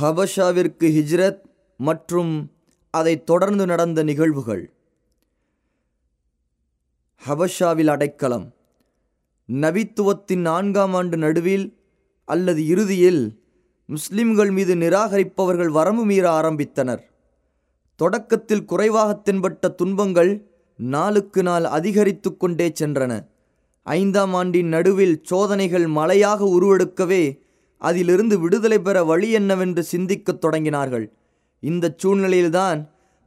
ஹபஷாவிற்கு ஹிஜ்ரத் மற்றும் அதை தொடர்ந்து நடந்த நிகழ்வுகள். ஹபஷாவில் அடைக்கலம். நபித்துவத்தின் நான்காம் ஆண்டு நடுவில் அல்லது இறுதியில் முஸ்லிம்கள் மீது நிராகரிப்பவர்கள் வரம்பு மீற ஆரம்பித்தனர். தொடக்கத்தில் குறைவாக தென்பட்ட துன்பங்கள் நாளுக்கு நாள் அதிகரித்து கொண்டே சென்றன. ஐந்தாம் ஆண்டின் நடுவில் சோதனைகள் மழையாக உருவெடுக்கவே அதிலிருந்து விடுதலை பெற வழி என்னவென்று சிந்திக்கத் தொடங்கினார்கள். இந்த சூழ்நிலையில்தான்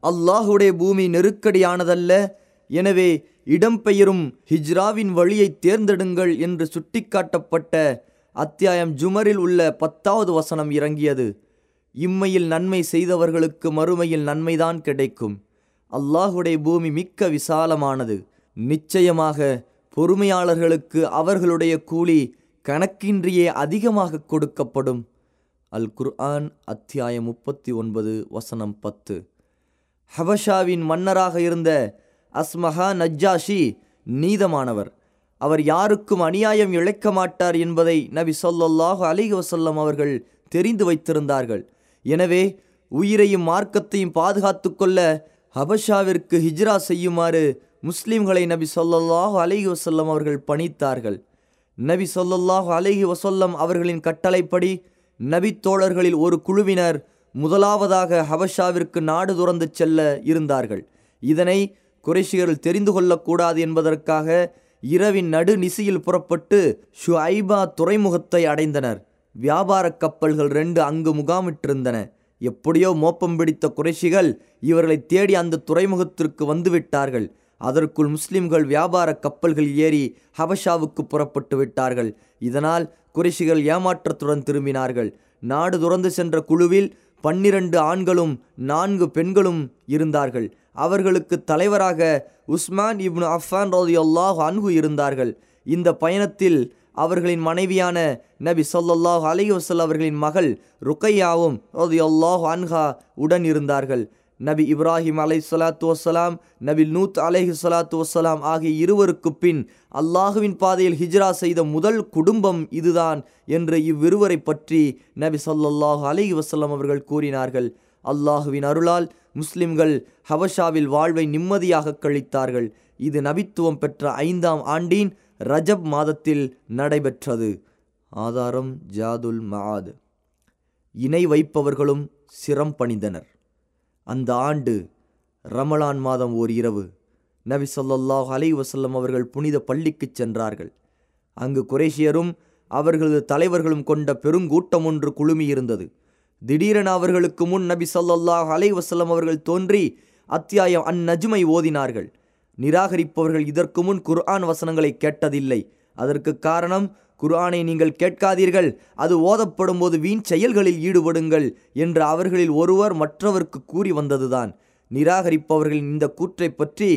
அல்லாஹுடைய பூமி நெருக்கடியானதல்ல. எனவே இடம்பெயரும் ஹிஜ்ராவின் வழியை தேர்ந்தெடுங்கள் என்று சுட்டிக்காட்டப்பட்ட அத்தியாயம் ஜுமரில் உள்ள பத்தாவது வசனம் இறங்கியது. இம்மையில் நன்மை செய்தவர்களுக்கு மறுமையில் நன்மைதான் கிடைக்கும். அல்லாஹுடைய பூமி மிக்க விசாலமானது. நிச்சயமாக பொறுமையாளர்களுக்கு அவர்களுடைய கூலி கணக்கின்றியே அதிகமாக கொடுக்கப்படும். அல் குர்ஆன் அத்தியாயம் முப்பத்தி ஒன்பது வசனம் பத்து. ஹபஷாவின் மன்னராக இருந்த அஸ்மஹா நஜ்ஜாஷி நீதமானவர். அவர் யாருக்கும் அநியாயம் இழைக்க மாட்டார் என்பதை நபி சொல்லல்லாஹு அலிஹி வசல்லம் அவர்கள் தெரிந்து வைத்திருந்தார்கள். எனவே உயிரையும் மார்க்கத்தையும் பாதுகாத்து கொள்ள ஹபஷாவிற்கு ஹிஜ்ரா செய்யுமாறு முஸ்லிம்களை நபி சொல்லல்லாஹு அலிஹி வசல்லம் அவர்கள் பணித்தார்கள். நபி சொல்லல்லாஹு அலிஹி வசல்லம் அவர்களின் கட்டளைப்படி நபித்தோழர்களில் ஒரு குழுவினர் முதலாவதாக ஹபஷாவிற்கு நாடு துறந்து செல்ல இருந்தார்கள். இதனை குறைஷியர்கள் தெரிந்து கொள்ளக்கூடாது என்பதற்காக இரவின் நடு நிசையில் புறப்பட்டு ஷுஐபா துறைமுகத்தை அடைந்தனர். வியாபார கப்பல்கள் ரெண்டு அங்கு முகாமிட்டிருந்தன. எப்படியோ மோப்பம் பிடித்த குறைஷிகள் இவர்களை தேடி அந்த துறைமுகத்திற்கு வந்துவிட்டார்கள். அதற்குள் முஸ்லிம்கள் வியாபார கப்பல்கள் ஏறி ஹபஷாவுக்கு புறப்பட்டு விட்டார்கள். இதனால் குறைஷிகள் ஏமாற்றத்துடன் திரும்பினார்கள். நாடு துறந்து சென்ற குழுவில் பன்னிரண்டு ஆண்களும் நான்கு பெண்களும் இருந்தார்கள். அவர்களுக்கு தலைவராக உஸ்மான் இப்னு அஃபான் ரோதியுல்லாஹ் அன்கு இருந்தார்கள். இந்த பயணத்தில் அவர்களின் மனைவியான நபி சொல்லல்லாஹ் அலி வசல் அவர்களின் மகள் ருக்கையாவும் ரோதியுல்லாஹ் அன்ஹா உடன் இருந்தார்கள். நபி இப்ராஹிம் அலை சலாத்து வசலாம் நபி நூத் அலேஹி சலாத்து வசலாம் ஆகிய இருவருக்கு பின் அல்லாஹுவின் பாதையில் ஹிஜ்ரா செய்த முதல் குடும்பம் இதுதான் என்று இவ்விருவரை பற்றி நபி சொல்லல்லாஹு அலைஹி வசலம் அவர்கள் கூறினார்கள். அல்லாஹுவின் அருளால் முஸ்லிம்கள் ஹவஷாவில் வாழ்வை நிம்மதியாக கழித்தார்கள். இது நபித்துவம் பெற்ற ஐந்தாம் ஆண்டின் ரஜப் மாதத்தில் நடைபெற்றது. ஆதாரம் ஜாதுல் மஆத். இணை வைப்பவர்களும் சிரம் பணிந்தனர். அந்த ஆண்டு ரமலான் மாதம் ஓர் இரவு. நபி சொல்லல்லாஹ் அலை வசல்லம் அவர்கள் புனித பள்ளிக்குச் சென்றார்கள். அங்கு குரேஷியரும் அவர்களது தலைவர்களும் கொண்ட பெருங்கூட்டம் ஒன்று குழுமியிருந்தது. திடீரென அவர்களுக்கு முன் நபி சொல்லல்லாஹ் அலை வசல்லம் அவர்கள் தோன்றி அத்தியாயம் அந்நஜுமை ஓதினார்கள். நிராகரிப்பவர்கள் இதற்கு முன் குர்ஆன் வசனங்களை கேட்டதில்லை. அதற்கு காரணம் குர்ஆனை நீங்கள் கேட்காதீர்கள். அது ஓதப்படும் போது வீண் செயல்களில் ஈடுபடுங்கள் என்று அவர்களில் ஒருவர் மற்றவருக்கு கூறி வந்ததுதான். நிராகரிப்பவர்களின் இந்த கூற்றை பற்றி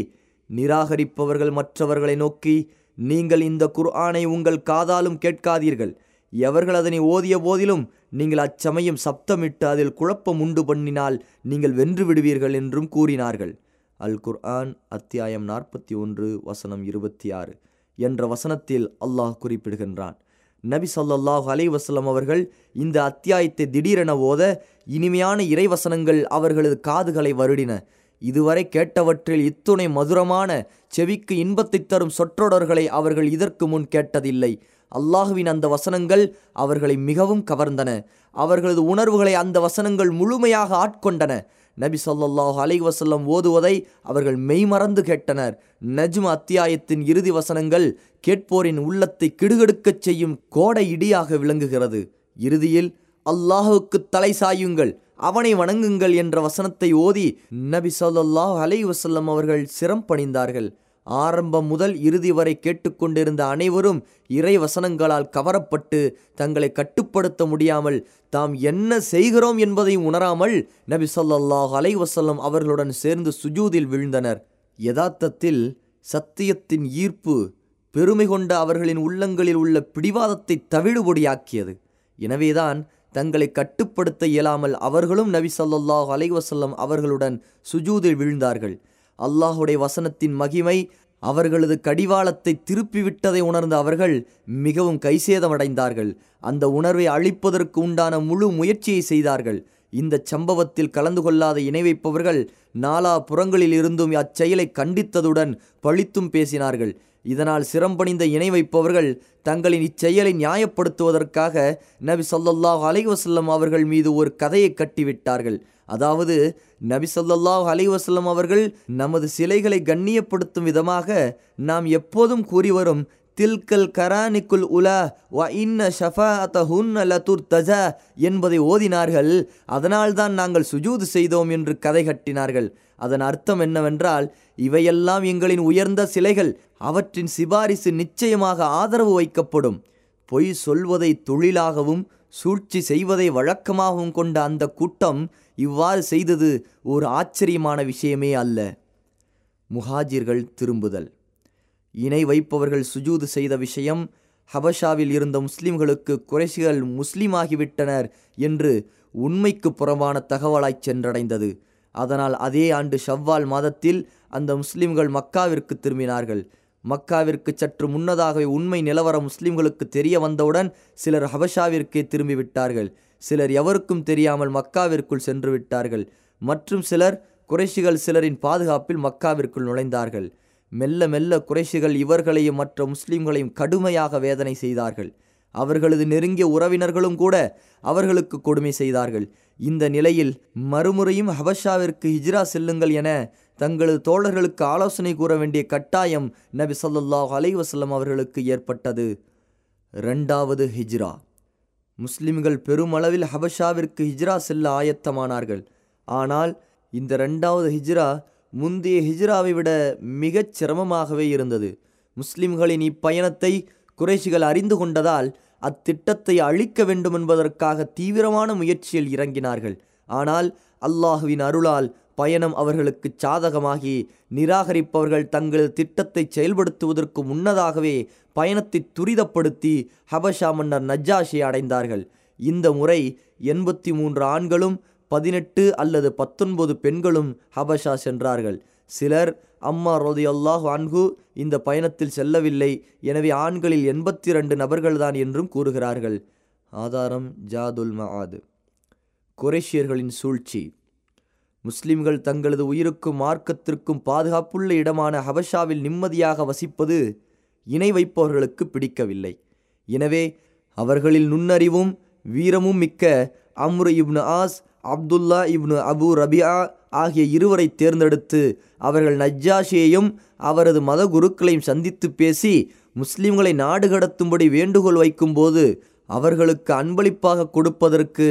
நிராகரிப்பவர்கள் மற்றவர்களை நோக்கி நீங்கள் இந்த குர்ஆனை உங்கள் காதாலும் கேட்காதீர்கள். எவர்கள் அதனை ஓதிய போதிலும் நீங்கள் அச்சமயம் சப்தமிட்டு அதில் குழப்பம் உண்டு பண்ணினால் நீங்கள் வென்று விடுவீர்கள் என்றும் கூறினார்கள். அல் குர்ஆன் அத்தியாயம் நாற்பத்தி ஒன்று வசனம் இருபத்தி ஆறு. என்ற வசனத்தில் அல்லாஹ் குறிப்பிடுகின்றான். நபி சொல்லல்லாஹ் அலை வசலம் அவர்கள் இந்த அத்தியாயத்தை திடீரென ஓத இனிமையான இறைவசனங்கள் அவர்களது காதுகளை வருடின. இதுவரை கேட்டவற்றில் இத்துணை மதுரமான செவிக்கு இன்பத்தை தரும் சொற்றொடர்களை அவர்கள் இதற்கு முன் கேட்டதில்லை. அல்லாஹுவின் அந்த வசனங்கள் அவர்களை மிகவும் கவர்ந்தன. அவர்களது உணர்வுகளை அந்த வசனங்கள் முழுமையாக ஆட்கொண்டன. நபி சொல்லாஹ் அலை வசல்லம் ஓதுவதை அவர்கள் மெய்மறந்து கேட்டனர். நஜ்ம அத்தியாயத்தின் இறுதி வசனங்கள் கேட்போரின் உள்ளத்தை கிடுகெடுக்கச் செய்யும் கோடை இடியாக விளங்குகிறது. இறுதியில் அல்லாஹுக்கு தலை சாயுங்கள் அவனை வணங்குங்கள் என்ற வசனத்தை ஓதி நபி சொல்லாஹ் அலை வசல்லம் அவர்கள் சிரம் பணிந்தார்கள் ஆரம்பம் முதல் இறுதி வரை கேட்டுக்கொண்டிருந்த அனைவரும் இறை வசனங்களால் கவரப்பட்டு தங்களை கட்டுப்படுத்த முடியாமல் தாம் என்ன செய்கிறோம் என்பதை உணராமல் நபி சொல்லாஹ் அலை வசல்லம் அவர்களுடன் சேர்ந்து சுஜூதில் விழுந்தனர். யதார்த்தத்தில் சத்தியத்தின் ஈர்ப்பு பெருமை கொண்ட அவர்களின் உள்ளங்களில் உள்ள பிடிவாதத்தை தவிடுபொடியாக்கியது. எனவேதான் தங்களை கட்டுப்படுத்த இயலாமல் அவர்களும் நபி சொல்லாஹ் அலைவசல்லம் அவர்களுடன் சுஜூதில் விழுந்தார்கள். அல்லாஹுடைய வசனத்தின் மகிமை அவர்களது கடிவாளத்தை திருப்பிவிட்டதை உணர்ந்த அவர்கள் மிகவும் கைசேதமடைந்தார்கள். அந்த உணர்வை அழிப்பதற்கு உண்டான முழு முயற்சியை செய்தார்கள். இந்த சம்பவத்தில் கலந்து கொள்ளாத இணை வைப்பவர்கள் நாலா புறங்களில் இருந்தும் அச்செயலை கண்டித்ததுடன் பழித்தும் பேசினார்கள். இதனால் சிரம்பணிந்த இணை வைப்பவர்கள் தங்களின் இச்செயலை நியாயப்படுத்துவதற்காக நபி சொல்லல்லாஹ் அலைவசல்லம் அவர்கள் மீது ஒரு கதையை கட்டிவிட்டார்கள். அதாவது நபி சொல்லாஹ் அலைவசல்லம் அவர்கள் நமது சிலைகளை கண்ணியப்படுத்தும் விதமாக நாம் எப்போதும் கூறி வரும் தில்கல் கரானிக்குல் உலா வ இன்ன ஷஃபாஅத்தஹுன்ன லதுர் தஜ என்பதை ஓதினார்கள். அதனால்தான் நாங்கள் சுஜூது செய்தோம் என்று கதை கட்டினார்கள். அதன் அர்த்தம் என்னவென்றால் இவையெல்லாம் எங்களின் உயர்ந்த சிலைகள் அவற்றின் சிபாரிசு நிச்சயமாக ஆதரவு வைக்கப்படும். பொய் சொல்வதை தொழிலாகவும் சூழ்ச்சி செய்வதை வழக்கமாகவும் கொண்ட அந்த கூட்டம் இவ்வாறு செய்தது ஒரு ஆச்சரியமான விஷயமே அல்ல. முஹாஜிர்கள் திரும்புதல். இணை வைப்பவர்கள் சுஜூது செய்த விஷயம் ஹபஷாவில் இருந்த முஸ்லிம்களுக்கு குறைசிகள் முஸ்லீமாகிவிட்டனர் என்று உண்மைக்கு புறம்பான தகவலாய் சென்றடைந்தது. அதனால் அதே ஆண்டு ஷவ்வால் மாதத்தில் அந்த முஸ்லிம்கள் மக்காவிற்கு திரும்பினார்கள். மக்காவிற்கு சற்று முன்னதாகவே உண்மை நிலவரம் முஸ்லிம்களுக்கு தெரிய வந்தவுடன் சிலர் ஹபஷாவிற்கே திரும்பிவிட்டார்கள். சிலர் எவருக்கும் தெரியாமல் மக்காவிற்குள் சென்று விட்டார்கள் மற்றும் சிலர் குறைஷிகள் சிலரின் பாதுகாப்பில் மக்காவிற்குள் நுழைந்தார்கள். மெல்ல மெல்ல குறைஷிகள் இவர்களையும் மற்ற முஸ்லிம்களையும் கடுமையாக வேதனை செய்தார்கள். அவர்களது நெருங்கிய உறவினர்களும் கூட அவர்களுக்கு கொடுமை செய்தார்கள். இந்த நிலையில் மறுமுறையும் ஹபஷாவிற்கு ஹிஜ்ரா செல்லுங்கள் என தங்களது தோழர்களுக்கு ஆலோசனை கூற வேண்டிய கட்டாயம் நபி சொல்லாஹ் அலைவசல்லம் அவர்களுக்கு ஏற்பட்டது. ரெண்டாவது ஹிஜ்ரா. முஸ்லிம்கள் பெருமளவில் ஹபஷாவிற்கு ஹிஜ்ரா செல்ல ஆயத்தமானார்கள். ஆனால் இந்த ரெண்டாவது ஹிஜ்ரா முந்தைய ஹிஜ்ராவை விட மிகச் சிரமமாகவே இருந்தது. முஸ்லிம்களின் இப்பயணத்தை குறைஷிகள் அறிந்து கொண்டதால் அத்திட்டத்தை அழிக்க வேண்டும் என்பதற்காக தீவிரமான முயற்சியில் இறங்கினார்கள். ஆனால் அல்லாஹுவின் அருளால் பயணம் அவர்களுக்கு சாதகமாகி நிராகரிப்பவர்கள் தங்களது திட்டத்தை செயல்படுத்துவதற்கு முன்னதாகவே பயணத்தை துரிதப்படுத்தி ஹபஷா மன்னர் நஜ்ஜாஷியை அடைந்தார்கள். இந்த முறை எண்பத்தி மூன்று ஆண்களும் பதினெட்டு அல்லது பத்தொன்பது பெண்களும் ஹபஷா சென்றார்கள். சிலர் அம்மா ரோதி அல்லாஹ் அன்கு இந்த பயணத்தில் செல்லவில்லை. எனவே ஆண்களில் எண்பத்தி ரெண்டு நபர்கள்தான் என்றும் கூறுகிறார்கள். ஆதாரம் ஜாதுல் மஆது குரேஷியர்களின் சூழ்ச்சி. முஸ்லிம்கள் தங்களது உயிருக்கும் மார்க்கத்திற்கும் பாதுகாப்புள்ள இடமான ஹபஷாவில் நிம்மதியாக வசிப்பது இணை வைப்பவர்களுக்கு பிடிக்கவில்லை. எனவே அவர்களில் நுண்ணறிவும் வீரமும் மிக்க Amr ibn As Abdullah ibn Abu Rabia ஆகிய இருவரை தேர்ந்தெடுத்து அவர்கள் நஜ்ஜாஷியையும் அவரது மத குருக்களையும் சந்தித்து பேசி முஸ்லிம்களை நாடு கடத்தும்படி வேண்டுகோள் வைக்கும்போது அவர்களுக்கு அன்பளிப்பாக கொடுப்பதற்கு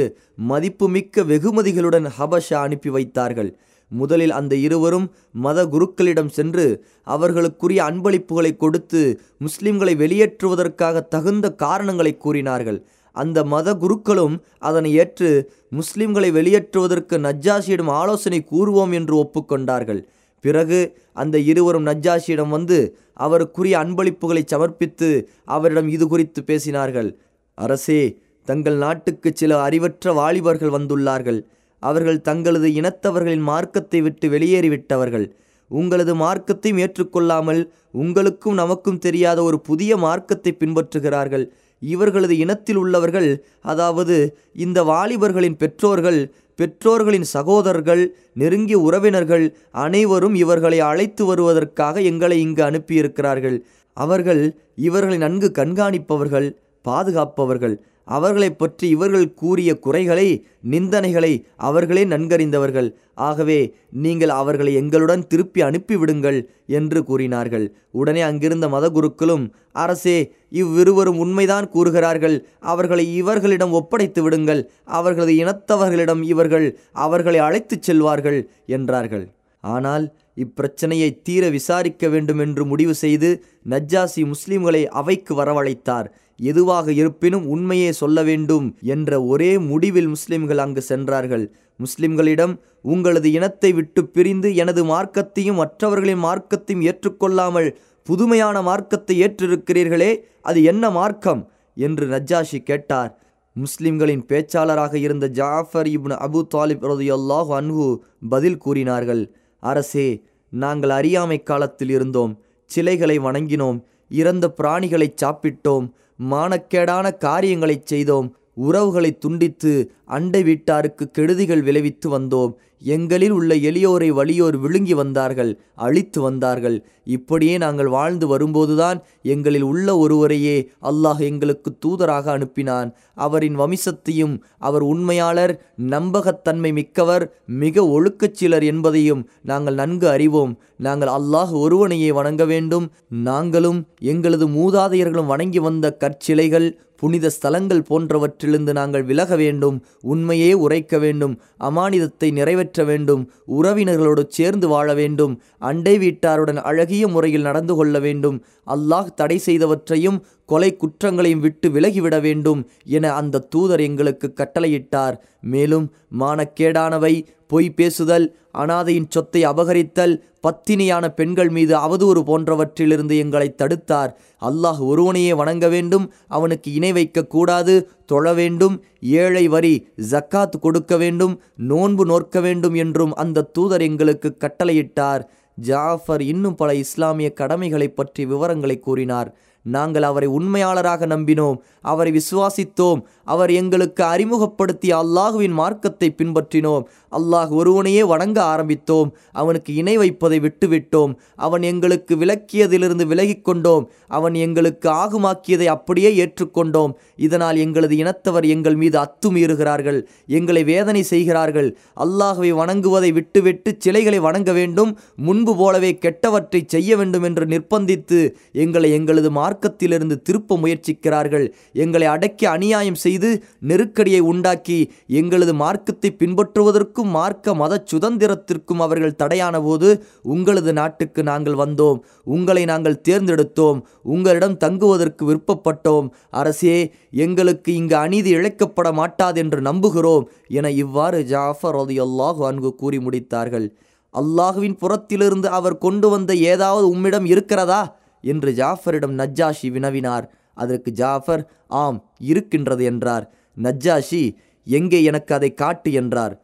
மதிப்புமிக்க வெகுமதிகளுடன் ஹபஷா அனுப்பி வைத்தார்கள். முதலில் அந்த இருவரும் மத குருக்களிடம் சென்று அவர்களுக்குரிய அன்பளிப்புகளை கொடுத்து முஸ்லிம்களை வெளியேற்றுவதற்காக தகுந்த காரணங்களை கூறினார்கள். அந்த மத குருக்களும் அதனை ஏற்று முஸ்லிம்களை வெளியேற்றுவதற்கு நஜ்ஜாஷியிடம் ஆலோசனை கூறுவோம் என்று ஒப்புக்கொண்டார்கள். பிறகு அந்த இருவரும் நஜ்ஜாஷியிடம் வந்து அவருக்குரிய அன்பளிப்புகளை சமர்ப்பித்து அவரிடம் இது குறித்து பேசினார்கள். அரசே தங்கள் நாட்டுக்கு சில அறிவற்ற வாலிபர்கள் வந்துள்ளார்கள். அவர்கள் தங்களது இனத்தவர்களின் மார்க்கத்தை விட்டு வெளியேறிவிட்டவர்கள். உங்களது மார்க்கத்தையும் ஏற்றுக்கொள்ளாமல் உங்களுக்கும் நமக்கும் தெரியாத ஒரு புதிய மார்க்கத்தை பின்பற்றுகிறார்கள். இவர்களது இனத்தில் உள்ளவர்கள் அதாவது இந்த வாலிபர்களின் பெற்றோர்கள் பெற்றோர்களின் சகோதரர்கள் நெருங்கிய உறவினர்கள் அனைவரும் இவர்களை அழைத்து வருவதற்காக எங்களை இங்கு அனுப்பியிருக்கிறார்கள். அவர்கள் இவர்களை நன்கு கண்காணிப்பவர்கள் பாதுகாப்பவர்கள். அவர்களைப் பற்றி இவர்கள் கூறிய குறைகளை நிந்தனைகளை அவர்களே நன்கறிந்தவர்கள். ஆகவே நீங்கள் அவர்களை எங்களுடன் திருப்பி அனுப்பிவிடுங்கள் என்று கூறினார்கள். உடனே அங்கிருந்த மதகுருக்களும் அரசே இவ்விருவரும் உண்மைதான் கூறுகிறார்கள். அவர்களை இவர்களிடம் ஒப்படைத்து விடுங்கள். அவர்களது இனத்தவர்களிடம் இவர்கள் அவர்களை அழைத்துச் செல்வார்கள் என்றார்கள். ஆனால் இப்பிரச்சனையை தீர விசாரிக்க வேண்டும் என்று முடிவு செய்து நஜ்ஜாசி முஸ்லிம்களை அவைக்கு வரவழைத்தார். எதுவாக இருப்பினும் உண்மையே சொல்ல வேண்டும் என்ற ஒரே முடிவில் முஸ்லிம்கள் அங்கு சென்றார்கள். முஸ்லிம்களிடம் உங்களது இனத்தை விட்டு பிரிந்து எனது மார்க்கத்தையும் மற்றவர்களின் மார்க்கத்தையும் ஏற்றுக்கொள்ளாமல் புதுமையான மார்க்கத்தை ஏற்றிருக்கிறீர்களே அது என்ன மார்க்கம்? என்று நஜ்ஜாஷி கேட்டார். முஸ்லிம்களின் பேச்சாளராக இருந்த ஜாஃபர் இப்னு அபு தாலிப் ரதியல்லாஹு அன்ஹு பதில் கூறினார்கள். அரசே நாங்கள் அறியாமை காலத்தில் இருந்தோம். சிலைகளை வணங்கினோம். இறந்த பிராணிகளை சாப்பிட்டோம். மானக்கேடான காரியங்களைச் செய்தோம். உறவுகளை துண்டித்து அண்டை வீட்டாருக்கு கெடுதிகள் விளைவித்து வந்தோம். எங்களில் உள்ள எளியோரை வலியோர் விழுங்கி வந்தார்கள் அழித்து வந்தார்கள். இப்படியே நாங்கள் வாழ்ந்து வரும்போதுதான் எங்களில் உள்ள ஒருவரையே அல்லாஹ் எங்களுக்கு தூதராக அனுப்பினான். அவரின் வம்சத்தையும் அவர் உண்மையாளர் நம்பகத்தன்மை மிக்கவர் மிக ஒழுக்கச் சிலர் என்பதையும் நாங்கள் நன்கு அறிவோம். நாங்கள் அல்லாஹ் ஒருவனையே வணங்க வேண்டும். நாங்களும் எங்களது மூதாதையர்களும் வணங்கி வந்த கற்சிலைகள் புனித ஸ்தலங்கள் போன்றவற்றிலிருந்து நாங்கள் விலக வேண்டும். உண்மையே உரைக்க வேண்டும் அமானிதத்தை நிறைவேற்ற வேண்டும் உறவினர்களோடு சேர்ந்து வாழ வேண்டும் அண்டை வீட்டாருடன் அழகிய முறையில் நடந்து கொள்ள வேண்டும் அல்லாஹ் தடை செய்தவற்றையும் கொலை குற்றங்களையும் விட்டு விலகிவிட வேண்டும் என அந்த தூதர் எங்களுக்கு கட்டளையிட்டார். மேலும் மானக்கேடானவை பொய் பேசுதல் அனாதையின் சொத்தை அபகரித்தல் பத்தினியான பெண்கள் மீது அவதூறு போன்றவற்றிலிருந்து எங்களை தடுத்தார். அல்லாஹ் ஒருவனையே வணங்க வேண்டும் அவனுக்கு இணை வைக்கக்கூடாது தொழ வேண்டும் ஏழை வரி ஜக்காத் கொடுக்க வேண்டும் நோன்பு நோற்க வேண்டும் என்றும் அந்த தூதர் எங்களுக்கு கட்டளையிட்டார். ஜாஃபர் இன்னும் பல இஸ்லாமிய கடமைகளை பற்றி விவரங்களை கூறினார். நாங்கள் அவரை உண்மையாளராக நம்பினோம் அவரை விசுவாசித்தோம் அவர் எங்களுக்கு அறிமுகப்படுத்திய அல்லாஹுவின் மார்க்கத்தை பின்பற்றினோம். அல்லாஹ் ஒருவனையே வணங்க ஆரம்பித்தோம். அவனுக்கு இணை வைப்பதை விட்டுவிட்டோம். அவன் எங்களுக்கு விளக்கியதிலிருந்து விலகிக் கொண்டோம். அவன் எங்களுக்கு ஆகுமாக்கியதை அப்படியே ஏற்றுக்கொண்டோம். இதனால் எங்களது இனத்தவர் எங்கள் மீது அத்துமீறுகிறார்கள். எங்களை வேதனை செய்கிறார்கள். அல்லாஹுவை வணங்குவதை விட்டுவிட்டு சிலைகளை வணங்க வேண்டும். முன்பு போலவே கெட்டவற்றை செய்ய வேண்டும் என்று நிர்பந்தித்து எங்களை எங்களது மார்க்கத்திலிருந்து திருப்ப முயற்சிக்கிறார்கள். எங்களை அடக்கி அநியாயம் செய்து நெருக்கடியை உண்டாக்கி எங்களது மார்க்கத்தை பின்பற்றுவதற்கும் மார்க்க மத சுதந்திரத்திற்கும் அவர்கள் தடையான போது உங்களது நாட்டுக்கு நாங்கள் வந்தோம். உங்களை நாங்கள் தேர்ந்தெடுத்தோம். உங்களிடம் தங்குவதற்கு விருப்பப்பட்டோம். அரசே எங்களுக்கு இங்கு அநீதி இழைக்கப்பட மாட்டாதென்று நம்புகிறோம் என இவ்வாறு ஜாஃபர் அல்லாஹு அன்கு கூறி முடித்தார்கள். அல்லாஹுவின் புறத்திலிருந்து அவர் கொண்டு வந்த ஏதாவது உம்மிடம் இருக்கிறதா? என்று ஜாஃபரிடம் நஜ்ஜாஷி வினவினார். அதற்கு ஜாஃபர் ஆம் இருக்கின்றது என்றார். நஜ்ஜாஷி எங்கே எனக்கு அதை காட்டு என்றார்.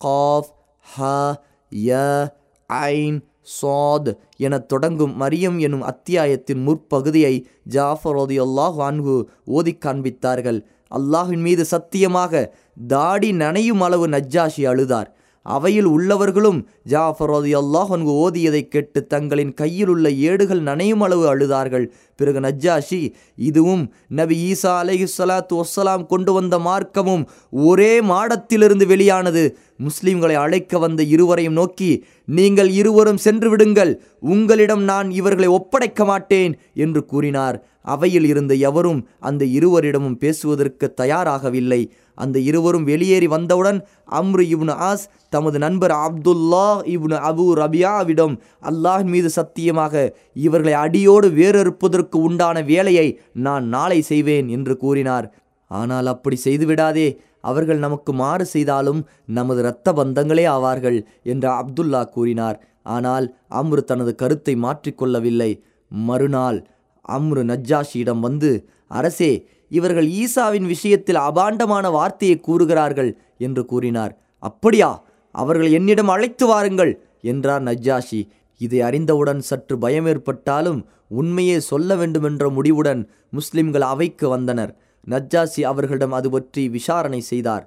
காஃப் ஹ ய ஐன் சாத் என தொடங்கும் மரியம் எனும் அத்தியாயத்தின் முற்பகுதியை ஜாஃபர் அல்லாஹ் வான்கு ஓதி காண்பித்தார்கள். அல்லாஹின் மீது சத்தியமாக தாடி நனையும் அளவு நஜ்ஜாஷி அழுதார். அவையில் உள்ளவர்களும் ஜாஃபர் ரதி அல்லாஹ் அன்கு ஓதியதை கேட்டு தங்களின் கையில் உள்ள ஏடுகள் நனையும் அளவு அழுதார்கள். பிறகு நஜ்ஜாஷி இதுவும் நபி ஈசா அலைஹி சலாத்து வஸ்ஸலாம் கொண்டு வந்த மார்க்கமும் ஒரே மாடத்திலிருந்து வெளியானது. முஸ்லிம்களை அழைக்க வந்த இருவரையும் நோக்கி நீங்கள் இருவரும் சென்று விடுங்கள். உங்களிடம் நான் இவர்களை ஒப்படைக்க மாட்டேன் என்று கூறினார். அவையில் இருந்த எவரும் அந்த இருவரிடமும் பேசுவதற்கு தயாராகவில்லை. அந்த இருவரும் வெளியேறி வந்தவுடன் அம்ரு இப்னு ஆஸ் தமது நண்பர் அப்துல்லா இப்னு அபு ரபியாவிடம் அல்லாஹ் மீது சத்தியமாக இவர்களை அடியோடு வேறறுப்பதற்கு உண்டான வேலையை நான் நாளை செய்வேன் என்று கூறினார். ஆனால் அப்படி செய்துவிடாதே அவர்கள் நமக்கு மாறு செய்தாலும் நமது இரத்த பந்தங்களே ஆவார்கள் என்று அப்துல்லா கூறினார். ஆனால் அம்ரு தனது கருத்தை மாற்றிக்கொள்ளவில்லை மறுநாள் அம்ரு நஜ்ஜாஷியிடம் வந்து அரசே இவர்கள் ஈசாவின் விஷயத்தில் அபாண்டமான வார்த்தையை கூறுகிறார்கள் என்று கூறினார். அப்படியா? அவர்கள் என்னிடம் அழைத்து வாருங்கள் என்றார் நஜ்ஜாஷி. இதை அறிந்தவுடன் சற்று பயம் ஏற்பட்டாலும் உண்மையே சொல்ல வேண்டுமென்ற முடிவுடன் முஸ்லிம்கள் அவைக்கு வந்தனர். நஜ்ஜாசி அவர்களிடம் அது பற்றி விசாரணை செய்தார்.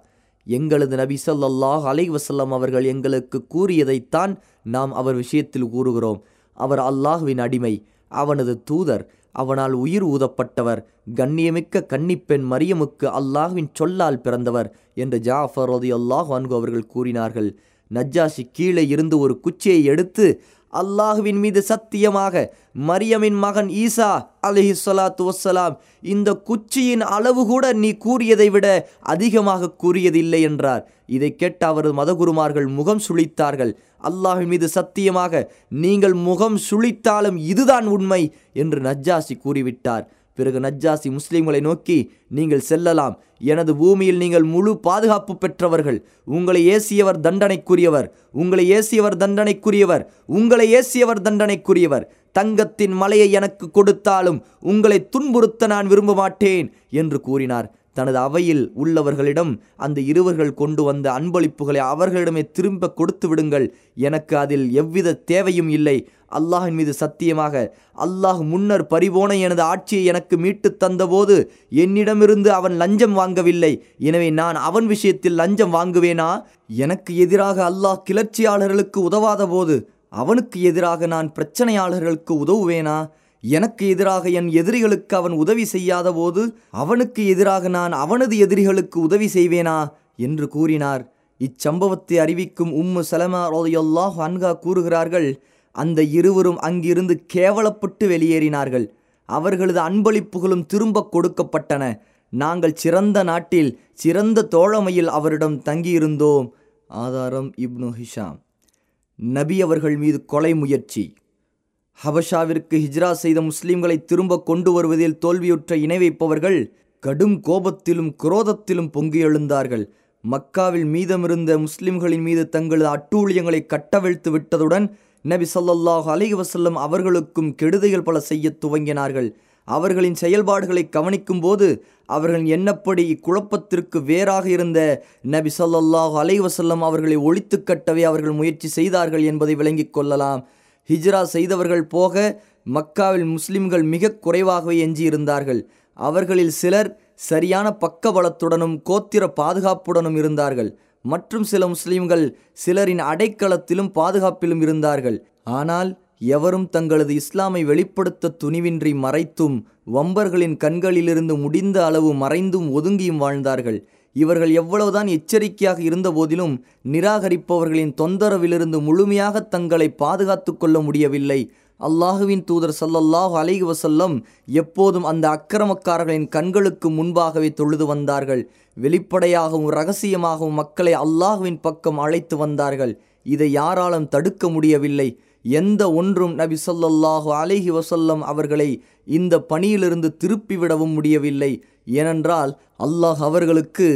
எங்களது நபி ஸல்லல்லாஹு அலைவசல்லம் அவர்கள் எங்களுக்கு கூறியதைத்தான் நாம் அவர் விஷயத்தில் கூறுகிறோம். அவர் அல்லாஹுவின் அடிமை அவனது தூதர் அவனால் உயிர் ஊதப்பட்டவர் கண்ணியமிக்க கன்னிப்பெண் மரியமுக்கு அல்லாஹ்வின் சொல்லால் பிறந்தவர் என்று ஜாஃபர் ரதி அல்லாஹ் அன்கு அவர்கள் கூறினார்கள். நஜ்ஜாஷி கீழே இருந்து ஒரு குச்சியை எடுத்து அல்லாஹுவின் மீது சத்தியமாக மரியமின் மகன் ஈசா அலிஹி சொலாத்து வசலாம் இந்த குச்சியின் அளவு கூட நீ கூறியதை விட அதிகமாக கூறியதில்லை என்றார். இதை கேட்ட அவரது மதகுருமார்கள் முகம் சுழித்தார்கள் அல்லாஹின் மீது சத்தியமாக நீங்கள் முகம் சுழித்தாலும் இதுதான் உண்மை என்று நஜ்ஜாசி கூறிவிட்டார். பிறகு நஜ்ஜாசி முஸ்லிம்களை நோக்கி நீங்கள் செல்லலாம். எனது பூமியில் நீங்கள் முழு பாதுகாப்பு பெற்றவர்கள். உங்களை ஏசியவர் தண்டனைக்குரியவர். உங்களை ஏசியவர் தண்டனைக்குரியவர். உங்களை ஏசியவர் தண்டனைக்குரியவர். தங்கத்தின் மலையை எனக்கு கொடுத்தாலும் உங்களை துன்புறுத்த நான் விரும்ப மாட்டேன் என்று கூறினார். தனது அவையில் உள்ளவர்களிடம் அந்த இருவர்கள் கொண்டு வந்த அன்பளிப்புகளை அவர்களிடமே திரும்ப கொடுத்து விடுங்கள். எனக்கு அதில் எவ்வித தேவையும் இல்லை. அல்லாஹின் மீது சத்தியமாக அல்லாஹ் முன்னர் பறிபோன எனது ஆட்சியை எனக்கு மீட்டு தந்தபோது என்னிடமிருந்து அவன் லஞ்சம் வாங்கவில்லை. எனவே நான் அவன் விஷயத்தில் லஞ்சம் வாங்குவேனா? எனக்கு எதிராக அல்லாஹ் கிளர்ச்சியாளர்களுக்கு உதவாத போது அவனுக்கு எதிராக நான் பிரச்சனையாளர்களுக்கு உதவுவேனா? எனக்கு எதிராக என் எதிரிகளுக்கு அவன் உதவி செய்யாத போது அவனுக்கு எதிராக நான் அவனது எதிரிகளுக்கு உதவி செய்வேனா? என்று கூறினார். இச்சம்பவத்தை அறிவிக்கும் உம்மு சலமா ரோதையொல்லாஹ் அன்கா கூறுகிறார்கள் அந்த இருவரும் அங்கிருந்து கேவலப்பட்டு வெளியேறினார்கள். அவர்களது அன்பளிப்புகளும் திரும்ப கொடுக்கப்பட்டன. நாங்கள் சிறந்த நாட்டில் சிறந்த தோழமையில் அவரிடம் தங்கியிருந்தோம். ஆதாரம் இப்னு ஹிஷாம். நபி அவர்கள் மீது கொலை முயற்சி. ஹபஷாவிற்கு ஹிஜ்ரா செய்த முஸ்லிம்களை திரும்ப கொண்டு வருவதில் தோல்வியுற்ற இணை வைப்பவர்கள் கடும் கோபத்திலும் குரோதத்திலும் பொங்கி எழுந்தார்கள். மக்காவில் மீதமிருந்த முஸ்லிம்களின் மீது தங்களது அட்டூழியங்களை கட்டவிழ்த்து விட்டதுடன் நபி ஸல்லல்லாஹு அலி வசல்லம் அவர்களுக்கும் கெடுதிகள் பல செய்யத் துவங்கினார்கள். அவர்களின் செயல்பாடுகளை கவனிக்கும் போது அவர்கள் என்னப்படி இக்குழப்பத்திற்கு வேறாக இருந்த நபி ஸல்லல்லாஹு அலைஹி அவர்களை ஒழித்து கட்டவே அவர்கள் முயற்சி செய்தார்கள் என்பதை விளங்கிக் கொள்ளலாம். ஹிஜ்ரா செய்தவர்கள் போக மக்காவில் முஸ்லிம்கள் மிக குறைவாகவே எஞ்சியிருந்தார்கள். அவர்களில் சிலர் சரியான பக்கபலத்துடனும் கோத்திர பாதுகாப்புடனும் இருந்தார்கள். மற்றும் சில முஸ்லிம்கள் சிலரின் அடைக்கலத்திலும் பாதுகாப்பிலும் இருந்தார்கள். ஆனால் எவரும் தங்களது இஸ்லாமை வெளிப்படுத்த துணிவின்றி மறைத்தும் வம்பர்களின் கண்களிலிருந்து முடிந்த அளவு மறைந்தும் ஒதுங்கியும் வாழ்ந்தார்கள். இவர்கள் எவ்வளவுதான் எச்சரிக்கையாக இருந்தபோதிலும் நிராகரிப்பவர்களின் தொந்தரவிலிருந்து முழுமையாக தங்களை பாதுகாத்து கொள்ள முடியவில்லை. அல்லாஹுவின் தூதர் சல்லல்லாஹு அலைஹி வசல்லம் எப்போதும் அந்த அக்கிரமக்காரர்களின் கண்களுக்கு முன்பாகவே தொழுது வந்தார்கள். வெளிப்படையாகவும் ரகசியமாகவும் மக்களை அல்லாஹுவின் பக்கம் அழைத்து வந்தார்கள். இதை யாராலும் தடுக்க முடியவில்லை. எந்த ஒன்றும் நபி சொல்லல்லாஹு அலைஹி வசல்லம் அவர்களை இந்த பணியிலிருந்து திருப்பிவிடவும் முடியவில்லை. ஏனென்றால் அல்லாஹ் அவர்களுக்கு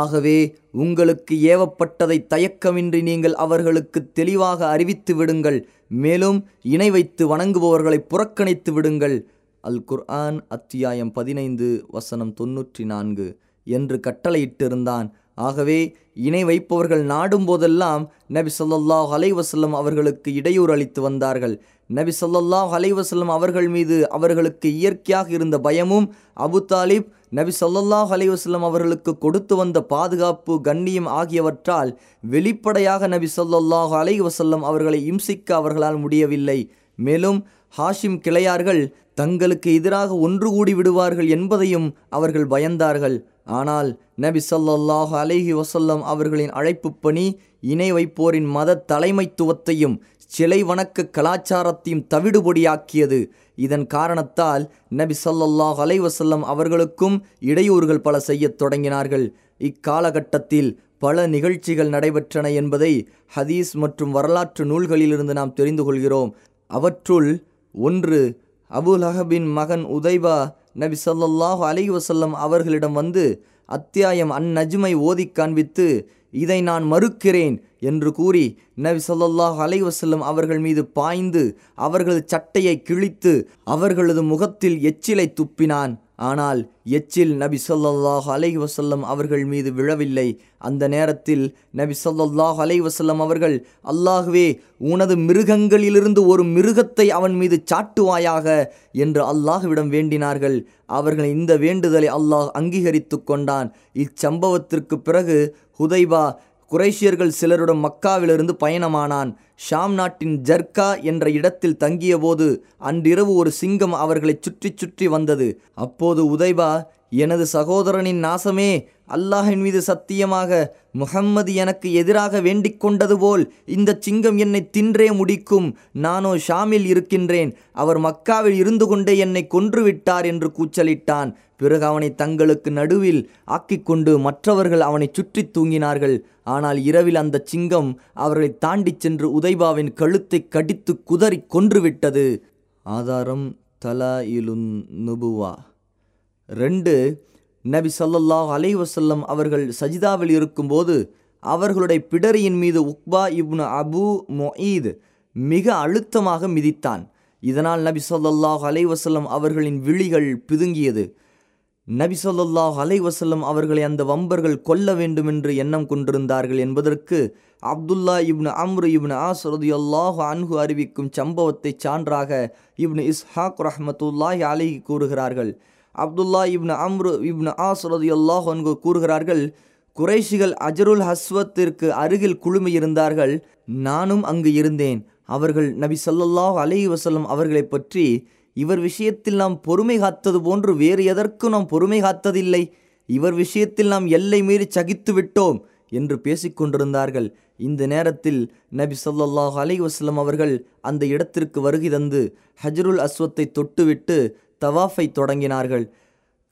ஆகவே உங்களுக்கு ஏவப்பட்டதை தயக்கமின்றி நீங்கள் அவர்களுக்கு தெளிவாக அறிவித்து விடுங்கள் மேலும் இணை வைத்து வணங்குபவர்களை புறக்கணித்து விடுங்கள். அல் குர்ஆன் அத்தியாயம் பதினைந்து வசனம் தொன்னூற்றி நான்கு என்று கட்டளையிட்டிருந்தான். ஆகவே இணை வைப்பவர்கள் நாடும் போதெல்லாம் நபி சொல்லாஹ் அலைவசல்லம் அவர்களுக்கு இடையூறு அளித்து வந்தார்கள். நபி சொல்லாஹ் அலைவசல்லம் அவர்கள் மீது அவர்களுக்கு இயற்கையாக இருந்த பயமும் அபு தாலிப் நபி சொல்லாஹ் அலைவாஸ்லம் அவர்களுக்கு கொடுத்து வந்த பாதுகாப்பு கண்ணியம் ஆகியவற்றால் வெளிப்படையாக நபி சொல்லாஹ் அலைவசல்லம் அவர்களை இம்சிக்க அவர்களால் முடியவில்லை. மேலும் ஹாஷிம் கிளையார்கள் தங்களுக்கு எதிராக ஒன்று கூடி விடுவார்கள் என்பதையும் அவர்கள் பயந்தார்கள். ஆனால் நபி ஸல்லல்லாஹு அலைஹி வசல்லம் அவர்களின் அழைப்பு பணி இணை வைப்போரின் மத தலைமைத்துவத்தையும் சிலை வணக்க கலாச்சாரத்தையும் தவிடுபொடியாக்கியது. இதன் காரணத்தால் நபி ஸல்லல்லாஹு அலைவசல்லம் அவர்களுக்கும் இடையூறுகள் பல செய்யத் தொடங்கினார்கள். இக்காலகட்டத்தில் பல நிகழ்ச்சிகள் நடைபெற்றன என்பதை ஹதீஸ் மற்றும் வரலாற்று நூல்களிலிருந்து நாம் தெரிந்து கொள்கிறோம். அவற்றுள் ஒன்று அபுல் அஹபின் மகன் உதைபா நபி ஸல்லல்லாஹு அலைஹி வஸல்லம் அவர்களிடம் வந்து அத்தியாயம் அந்நஜ்மை ஓதி காண்பித்து இதை நான் மறுக்கிறேன் என்று கூறி நபி சொல்லாஹ் அலைவசல்லம் அவர்கள் மீது பாய்ந்து அவர்களது சட்டையை கிழித்து அவர்களது முகத்தில் எச்சிலை துப்பினான். ஆனால் எச்சில் நபி சொல்லாஹ் அலை வசல்லம் அவர்கள் மீது விழவில்லை. அந்த நேரத்தில் நபி சொல்லாஹ் அலை வசல்லம் அவர்கள் அல்லாஹுவே உனது மிருகங்களிலிருந்து ஒரு மிருகத்தை அவன் மீது சாட்டுவாயாக என்று அல்லாஹுவிடம் வேண்டினார்கள். அவர்கள் இந்த வேண்டுதலை அல்லாஹ் அங்கீகரித்து கொண்டான். இச்சம்பவத்திற்கு பிறகு ஹுதைபா குறைஷியர்கள் சிலருடன் மக்காவிலிருந்து பயணமானான். ஷாம் நாட்டின் ஜர்கா என்ற இடத்தில் தங்கியபோது அன்றிரவு ஒரு சிங்கம் அவர்களை சுற்றி சுற்றி வந்தது. அப்போது உதைபா எனது சகோதரனின் நாசமே அல்லாஹின் மீது சத்தியமாக முகம்மது எனக்கு எதிராக வேண்டிக் கொண்டது போல் இந்த சிங்கம் என்னை தின்றே முடிக்கும். நானோ ஷாமில் இருக்கின்றேன். அவர் மக்காவில் இருந்து கொண்டே என்னை கொன்றுவிட்டார் என்று கூச்சலிட்டான். பிறகு அவனை தங்களுக்கு நடுவில் ஆக்கிக்கொண்டு மற்றவர்கள் அவனை சுற்றி தூங்கினார்கள். ஆனால் இரவில் அந்த சிங்கம் அவர்களை தாண்டிச் சென்று உதைபாவின் கழுத்தை கடித்து குதறி கொன்றுவிட்டது. ஆதாரம் தலா இலுன் நுபுவா. ரெண்டு நபி சல்லல்லாஹ் அலைவசல்லம் அவர்கள் சஜிதாவில் இருக்கும்போது அவர்களுடைய பிடரியின் மீது உக்பா இப்னு அபு மொயீத் மிக அழுத்தமாக மிதித்தான். இதனால் நபி சொல்லாஹ் அலைவசல்லம் அவர்களின் விழிகள் பிதுங்கியது. நபி ஸல்லல்லாஹு அலைஹி அவர்களை அந்த வம்பர்கள் கொல்ல வேண்டும் என்று எண்ணம் கொண்டிருந்தார்கள் என்பதற்கு அப்துல்லா இப்னு அம்ரு இப்னு ஆஸ் ரதியல்லாஹு அன்ஹு அறிவிக்கும் சம்பவத்தை சான்றாக இப்னு இஸ்ஹாக் ரஹ்மத்துல்லாஹி அலை கூறுகிறார்கள். அப்துல்லா இப்னு அம்ரு இப்னு ஆஸ் ரதியல்லாஹு அன்ஹு கூறுகிறார்கள் குறைஷிகள் அஜருல் ஹஸ்வத்திற்கு அருகில் குழுமியிருந்தார்கள் நானும் அங்கு இருந்தேன். அவர்கள் நபி ஸல்லல்லாஹு அலை வஸல்லம் அவர்களை பற்றி இவர் விஷயத்தில் நாம் பொறுமை காத்தது போன்று வேறு எதற்கும் நாம் பொறுமை காத்ததில்லை. இவர் விஷயத்தில் நாம் எல்லை மீறி சகித்து விட்டோம் என்று பேசிக்கொண்டிருந்தார்கள் இந்த நேரத்தில் நபி சொல்லாஹ் அலைஹி வஸ்லம் அவர்கள் அந்த இடத்திற்கு வருகை தந்து ஹஜ்ருல் அஸ்வத்தை தொட்டுவிட்டு தவாஃபை தொடங்கினார்கள்.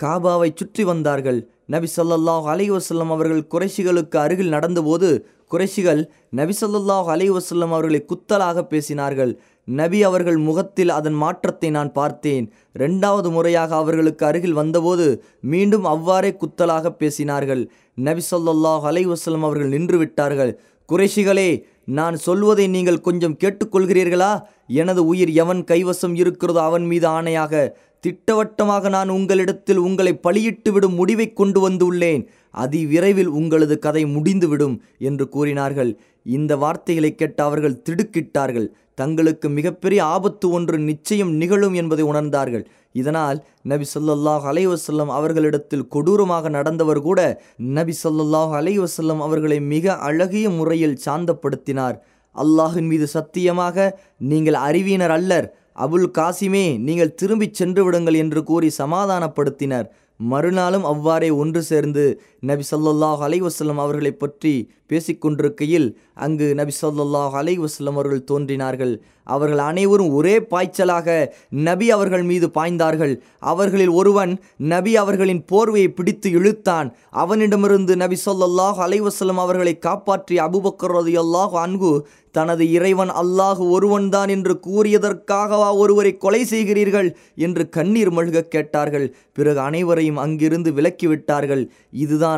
காபாவை சுற்றி வந்தார்கள். நபி ஸல்லல்லாஹு அலைஹி வஸல்லம் அவர்கள் குறைஷிகளுக்கு அருகில் நடந்தபோது குறைஷிகள் நபி ஸல்லல்லாஹு அலைஹி வஸல்லம் அவர்களை குத்தலாக பேசினார்கள். நபி அவர்கள் முகத்தில் அதன் மாற்றத்தை நான் பார்த்தேன். இரண்டாவது முறையாக அவர்களுக்கு அருகில் வந்தபோது மீண்டும் அவ்வாறே குத்தலாக பேசினார்கள். நபி சொல்லாஹ் அலைவசலம் அவர்கள் நின்று விட்டார்கள். குறைஷிகளே நான் சொல்வதை நீங்கள் கொஞ்சம் கேட்டுக்கொள்கிறீர்களா? எனது உயிர் எவன் கைவசம் இருக்கிறதோ அவன் மீது ஆணையாக. திட்டவட்டமாக நான் உங்களிடத்தில் உங்களை பலியிட்டு விடும் முடிவை கொண்டு வந்துள்ளேன் அதி விரைவில் உங்களது கதை முடிந்துவிடும் என்று கூறினார்கள். இந்த வார்த்தைகளை கேட்ட அவர்கள் திடுக்கிட்டார்கள். தங்களுக்கு மிகப்பெரிய ஆபத்து ஒன்று நிச்சயம் நிகழும் என்பதை உணர்ந்தார்கள். இதனால் நபி ஸல்லல்லாஹு அலைவசல்லம் அவர்களிடத்தில் கொடூரமாக நடந்தவர் கூட நபி ஸல்லல்லாஹு அலைவசல்லம் அவர்களை மிக அழகிய முறையில் சாந்தப்படுத்தினார். அல்லாஹின் மீது சத்தியமாக நீங்கள் அறிவினர் அல்லர். அபுல் காசிமே நீங்கள் திரும்பிச் சென்று விடுங்கள் என்று கூறி சமாதானப்படுத்தினர். மறுநாளும் அவ்வாறே ஒன்று சேர்ந்து நபி சொல்லாஹ் அலைஹி அவர்களை பற்றி பேசிக்கொண்டிருக்கையில் அங்கு நபி சொல்லாஹ் அலைஹி அவர்கள் தோன்றினார்கள். அவர்கள் அனைவரும் ஒரே பாய்ச்சலாக நபி அவர்கள் மீது பாய்ந்தார்கள். அவர்களில் ஒருவன் நபி அவர்களின் போர்வையை பிடித்து இழுத்தான். அவனிடமிருந்து நபி சொல்லல்லாஹ் அலைஹி அவர்களை காப்பாற்றி அபூபக்கர் ரலியல்லாஹு அன்கு தனது இறைவன் அல்லாஹ் ஒருவன்தான் என்று கூறியதற்காகவா ஒருவரை கொலை செய்கிறீர்கள் என்று கண்ணீர் மல்க கேட்டார்கள். பிறகு அனைவரையும் அங்கிருந்து விலக்கிவிட்டார்கள் இதுதான்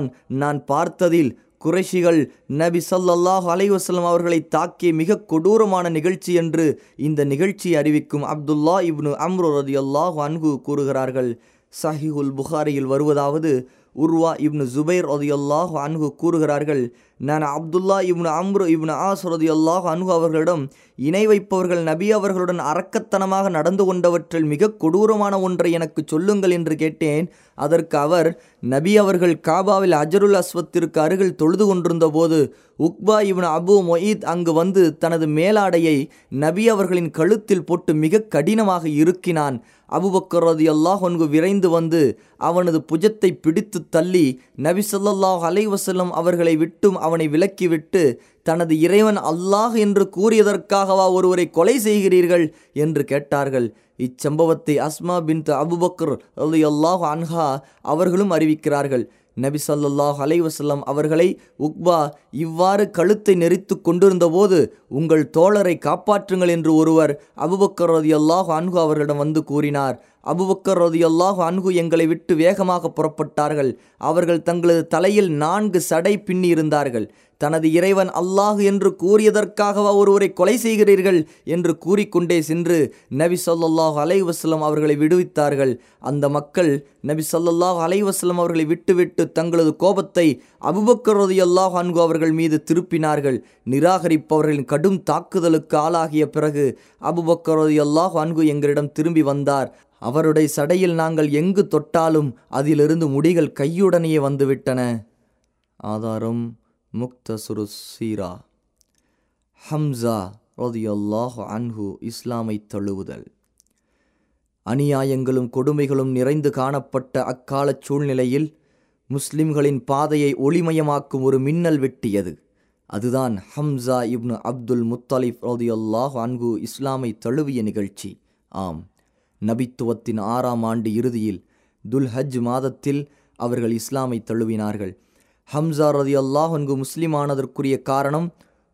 நான் பார்த்ததில் குறைஷிகள் நபி ஸல்லல்லாஹு அலைவசலம் அவர்களை தாக்கிய மிக கொடூரமான நிகழ்ச்சி என்று இந்த நிகழ்ச்சியை அறிவிக்கும் அப்துல்லா இப்னு அம்ரு ரதியல்லாஹு அன்கு கூறுகிறார்கள். சஹிஹுல் புகாரியில் வருவதாவது உர்வா இப்னு ஜுபைர் ரதியல்லாஹு அன்கு கூறுகிறார்கள் நான் அப்துல்லா இப்னு அம்ரு இப்னு ஆஸ் ரதியல்லாஹு அன்கு அவர்களிடம் இணை வைப்பவர்கள் நபி அவர்களுடன் அரக்கத்தனமாக நடந்து கொண்டவற்றில் மிக கொடூரமான ஒன்றை எனக்கு சொல்லுங்கள் என்று கேட்டேன். அதற்கு அவர் நபி அவர்கள் காபாவில் அஜருல் அஸ்வத்திற்கு அருகில் தொழுது கொண்டிருந்த போது உக்பா இவன் அபு மொயீத் அங்கு வந்து தனது மேலாடையை நபி அவர்களின் கழுத்தில் போட்டு மிக கடினமாக இறுக்கினான். அபுபக்கர் ரதி அல்லாஹ் ஒன்கு விரைந்து வந்து அவனது புஜத்தை பிடித்து தள்ளி நபி ஸல்லல்லாஹு அலைவசல்லம் அவர்களை விட்டும் அவனை விலக்கிவிட்டு தனது இறைவன் அல்லாஹ் என்று கூறியதற்காகவா ஒருவரை கொலை செய்கிறீர்கள் என்று கேட்டார்கள். இச்சம்பவத்தை அஸ்மா பின் அபுபக்கர் ரலி அல்லாஹ் அன்ஹா அவர்களும் அறிவிக்கிறார்கள். நபி ஸல்லல்லாஹு அலைவசல்லம் அவர்களை உக்பா இவ்வாறு கழுத்தை நெறித்து கொண்டிருந்தபோது உங்கள் தோழரை காப்பாற்றுங்கள் என்று ஒருவர் அபுபக்கர் ரதி அல்லாஹ் அன்ஹு அவர்களிடம் வந்து கூறினார். அபுபக்கர் ரதி அல்லாஹ் அன்ஹு எங்களை விட்டு வேகமாக புறப்பட்டார்கள். அவர்கள் தங்களது தலையில் நான்கு சடை பின்னி இருந்தார்கள் தனது இறைவன் அல்லாஹ் என்று கூறியதற்காகவா ஒருவரை கொலை செய்கிறீர்கள் என்று கூறிக்கொண்டே சென்று நபி ஸல்லல்லாஹு அலைஹி அவர்களை விடுவித்தார்கள். அந்த மக்கள் நபி ஸல்லல்லாஹு அலைஹி அவர்களை விட்டுவிட்டு தங்களது கோபத்தை அபுபக்கரது அல்லாஹ் அன்ஹு அவர்கள் மீது திருப்பினார்கள். நிராகரிப்பவர்களின் கடும் தாக்குதலுக்கு ஆளாகிய பிறகு அபுபக்கரது அல்லாஹ் அன்ஹு எங்களிடம் திரும்பி வந்தார். அவருடைய சடையில் நாங்கள் எங்கு தொட்டாலும் அதிலிருந்து முடிகள் கையுடனேயே வந்துவிட்டன. ஆதாரம் முக்தசுருசீரா ஹம்சா ரதியல்லாஹு அன்ஹு இஸ்லாமை தழுவுதல். அநியாயங்களும் கொடுமைகளும் நிறைந்து காணப்பட்ட அக்காலச் சூழ்நிலையில் முஸ்லிம்களின் பாதையை ஒளிமயமாக்கும் ஒரு மின்னல் வெட்டியது. அதுதான் ஹம்சா இப்னு அப்துல் முத்தலிப் ரதியல்லாஹு அன்ஹு இஸ்லாமை தழுவிய நிகழ்ச்சி. ஆம். நபித்துவத்தின் ஆறாம் ஆண்டு இறுதியில் துல் ஹஜ் மாதத்தில் அவர்கள் இஸ்லாமை தழுவினார்கள். ஹம்சா ரதி அல்லாஹ் அன்கு முஸ்லிமானதற்குரிய காரணம்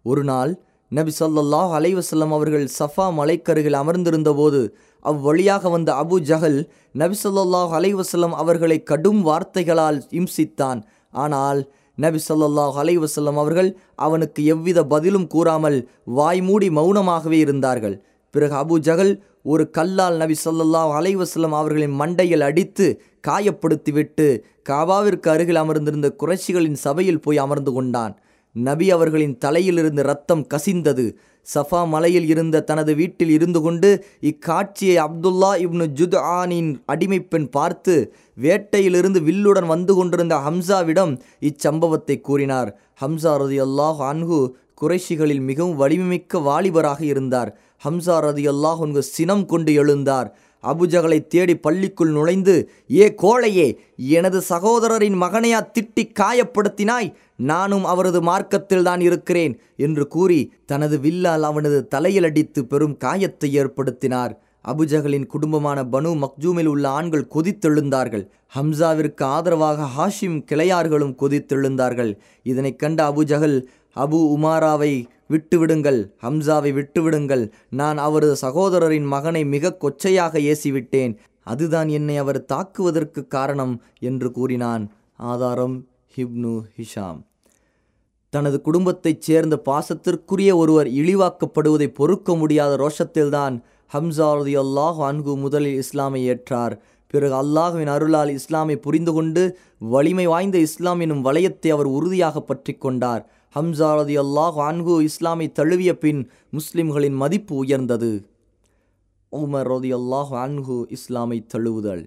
ஒரு நாள் நபி ஸல்லல்லாஹு அலைவசல்லம் அவர்கள் சஃபா மலைக்கருகில் அமர்ந்திருந்தபோது அவ்வழியாக வந்த அபு ஜஹல் நபி ஸல்லல்லாஹு அலைவசல்லம் அவர்களை கடும் வார்த்தைகளால் இம்சித்தான். ஆனால் நபி ஸல்லல்லாஹு அலைவசல்லம் அவர்கள் அவனுக்கு எவ்வித பதிலும் கூறாமல் வாய்மூடி மௌனமாகவே இருந்தார்கள். பிறகு அபு ஜஹல் ஒரு கல்லால் நபி ஸல்லல்லாஹு அலைவசல்லம் அவர்களின் மண்டையில் அடித்து காயப்படுத்திவிட்டு காபாவிற்கு அருகில் அமர்ந்திருந்த குறைஷிகளின் சபையில் போய் அமர்ந்து கொண்டான். நபி அவர்களின் தலையிலிருந்து ரத்தம் கசிந்தது. சஃபா மலையில் இருந்த தனது வீட்டில் இருந்து கொண்டு இக்காட்சியை அப்துல்லா இப்னு ஜுத் ஆனின் அடிமை பெண் பார்த்து வேட்டையிலிருந்து வில்லுடன் வந்து கொண்டிருந்த ஹம்சாவிடம் இச்சம்பவத்தை கூறினார். ஹம்சா ரதி அல்லாஹ் அன்ஹு குறைஷிகளில் மிகவும் வலிமைமிக்க வாலிபராக இருந்தார். ஹம்சா ரதி அல்லாஹ் சினம் கொண்டு எழுந்தார். அபுஜகளை தேடி பள்ளிக்குள் நுழைந்து ஏ கோழையே எனது சகோதரரின் மகனையா திட்டி காயப்படுத்தினாய்? நானும் அவரது மார்க்கத்தில் தான் இருக்கிறேன் என்று கூறி தனது வில்லால் அவனது தலையில் அடித்து பெரும் காயத்தை ஏற்படுத்தினார். அபுஜகலின் குடும்பமான பனு மக்ஜூமில் உள்ள ஆண்கள் கொதித்தெழுந்தார்கள். ஹம்சாவிற்கு ஆதரவாக ஹாஷிம் கிளையார்களும் கொதித்தெழுந்தார்கள். இதனை கண்ட அபுஜகல் அபு உமாராவை விட்டுவிடுங்கள் ஹம்சாவை விட்டுவிடுங்கள். நான் அவரது சகோதரரின் மகனை மிக கொச்சையாக ஏசிவிட்டேன். அதுதான் என்னை அவர் தாக்குவதற்கு காரணம் என்று கூறினான் ஆதாரம் ஹிப்னு ஹிஷாம். தனது குடும்பத்தைச் சேர்ந்த பாசத்திற்குரிய ஒருவர் இழிவாக்கப்படுவதை பொறுக்க முடியாத ரோஷத்தில்தான் ஹம்சா அல்லாஹ் அன்கு முதலில் இஸ்லாமை ஏற்றார். பிறகு அல்லாஹுவின் அருளால் இஸ்லாமை புரிந்து கொண்டு வலிமை வாய்ந்த இஸ்லாம் எனும் வளையத்தை அவர் உறுதியாக பற்றி கொண்டார். ஹம்சா ரதி அல்லாஹ் அன்கு இஸ்லாமை தழுவிய பின் முஸ்லிம்களின் மதிப்பு உயர்ந்தது. உமர் ரதி அல்லாஹ் அன்கு இஸ்லாமை தழுவுதல்.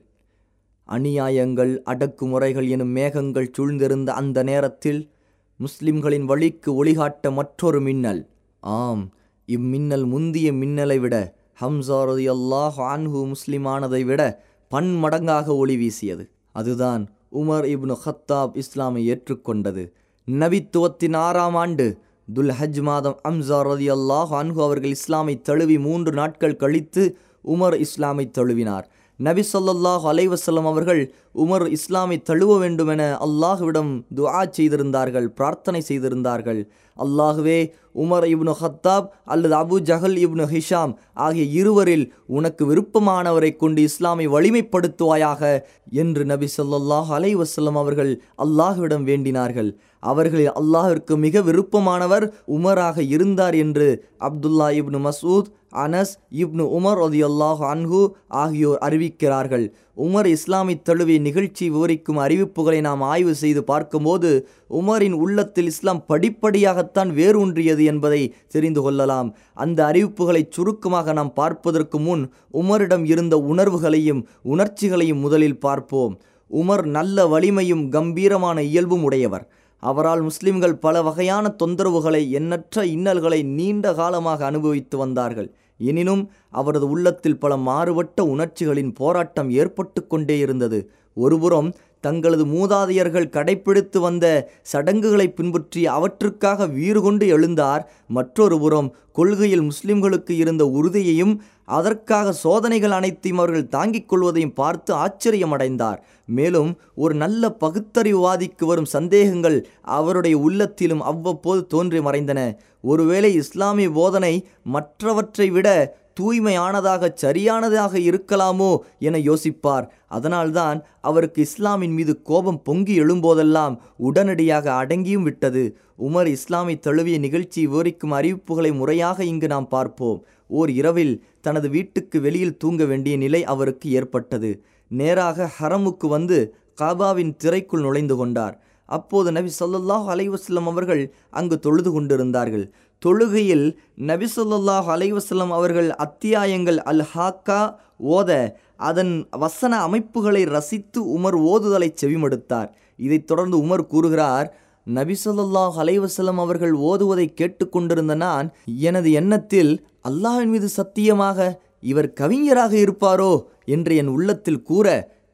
அநியாயங்கள் அடக்குமுறைகள் எனும் மேகங்கள் சூழ்ந்திருந்த அந்த நேரத்தில் முஸ்லிம்களின் வழிக்கு ஒளிகாட்ட மற்றொரு மின்னல். ஆம் இம்மின்னல் முந்திய மின்னலை விட ஹம்சா ரதி அல்லாஹ் அன்ஹு முஸ்லிமானதை விட பன்மடங்காக ஒளி வீசியது. அதுதான் உமர் இப்னு ஹத்தாப் இஸ்லாமை ஏற்றுக்கொண்டது. நபித்துவத்தின் ஆறாம் ஆண்டு துல் ஹஜ் மாதம் அம்சா ரதி அல்லாஹ் அன்ஹு அவர்கள் இஸ்லாமை தழுவி மூன்று நாட்கள் கழித்து உமர் இஸ்லாமை தழுவினார். நபி சொல்லாஹ் அலைவசல்லம் அவர்கள் உமர் இஸ்லாமை தழுவ வேண்டுமென அல்லாஹுவிடம் துஆ செய்திருந்தார்கள் பிரார்த்தனை செய்திருந்தார்கள். அல்லாஹுவே உமர் இப்னு ஹத்தாப் அல்லது அபு ஜஹல் இப்னு ஹிஷாம் ஆகிய இருவரில் உனக்கு விருப்பமானவரை கொண்டு இஸ்லாமை வலிமைப்படுத்துவாயாக என்று நபி சொல்லாஹ் அலை வசல்லம் அவர்கள் அல்லாஹுவிடம் வேண்டினார்கள். அவர்களில் அல்லாஹிற்கு மிக விருப்பமானவர் உமராக இருந்தார் என்று Abdullah ibn Masud Anas ibn Umar ஒதி Allah அன்ஹு ஆகியோர் அறிவிக்கிறார்கள். உமர் இஸ்லாமை தழுவி நிகழ்ச்சி விவரிக்கும் அறிவிப்புகளை நாம் ஆய்வு செய்து பார்க்கும்போது உமரின் உள்ளத்தில் இஸ்லாம் படிப்படியாகத்தான் வேரூன்றியது என்பதை தெரிந்து கொள்ளலாம். அந்த அறிவிப்புகளை சுருக்கமாக நாம் பார்ப்பதற்கு முன் உமரிடம் இருந்த உணர்வுகளையும் உணர்ச்சிகளையும் முதலில் பார்ப்போம். உமர் நல்ல வலிமையும் கம்பீரமான இயல்பும் உடையவர். அவரால் முஸ்லிம்கள் பல வகையான தொந்தரவுகளை எண்ணற்ற இன்னல்களை நீண்ட காலமாக அனுபவித்து வந்தார்கள். எனினும் அவரது உள்ளத்தில் பல மாறுபட்ட உணர்ச்சிகளின் போராட்டம் ஏற்பட்டு கொண்டே இருந்தது. ஒருபுறம் தங்களது மூதாதையர்கள் கடைப்பிடித்து வந்த சடங்குகளை பின்பற்றி அவற்றுக்காக வீறு கொண்டு எழுந்தார். மற்றொரு புறம் கொள்கையில் முஸ்லிம்களுக்கு இருந்த உறுதியையும் அதற்காக சோதனைகள் அனைத்தையும் அவர்கள் தாங்கிக் கொள்வதையும் பார்த்து ஆச்சரியமடைந்தார். மேலும் ஒரு நல்ல பகுத்தறிவுவாதிக்கு வரும் சந்தேகங்கள் அவருடைய உள்ளத்திலும் அவ்வப்போது தோன்றி மறைந்தன. ஒருவேளை இஸ்லாமிய போதனை மற்றவற்றை விட தூய்மையானதாக சரியானதாக இருக்கலாமோ என யோசிப்பார். அதனால்தான் அவருக்கு இஸ்லாமின் மீது கோபம் பொங்கி எழும்போதெல்லாம் உடனடியாக அடங்கியும் விட்டது. உமர் இஸ்லாமை தழுவிய நிகழ்ச்சி விவரிக்கும் அறிவிப்புகளை முறையாக இங்கு நாம் பார்ப்போம். ஓர் இரவில் தனது வீட்டுக்கு வெளியில் தூங்க வேண்டிய நிலை அவருக்கு ஏற்பட்டது. நேராக ஹரமுக்கு வந்து காபாவின் திரைக்குள் நுழைந்து கொண்டார். அப்போது நபி சொல்லாஹ் அலைவாஸ்லம் அவர்கள் அங்கு தொழுது கொண்டிருந்தார்கள். தொழுகையில் நபிசுல்லாஹ் அலைவாஸ்லம் அவர்கள் அத்தியாயங்கள் அல் ஹாக்கா ஓத அதன் வசன அமைப்புகளை ரசித்து உமர் ஓதுதலை செவிமடுத்தார். இதைத் தொடர்ந்து உமர் கூறுகிறார் நபிசல்லாஹ் அலைவசலம் அவர்கள் ஓதுவதை கேட்டுக்கொண்டிருந்த நான் எனது எண்ணத்தில் அல்லாஹின் மீது சத்தியமாக இவர் கவிஞராக இருப்பாரோ? என்று என் உள்ளத்தில் கூற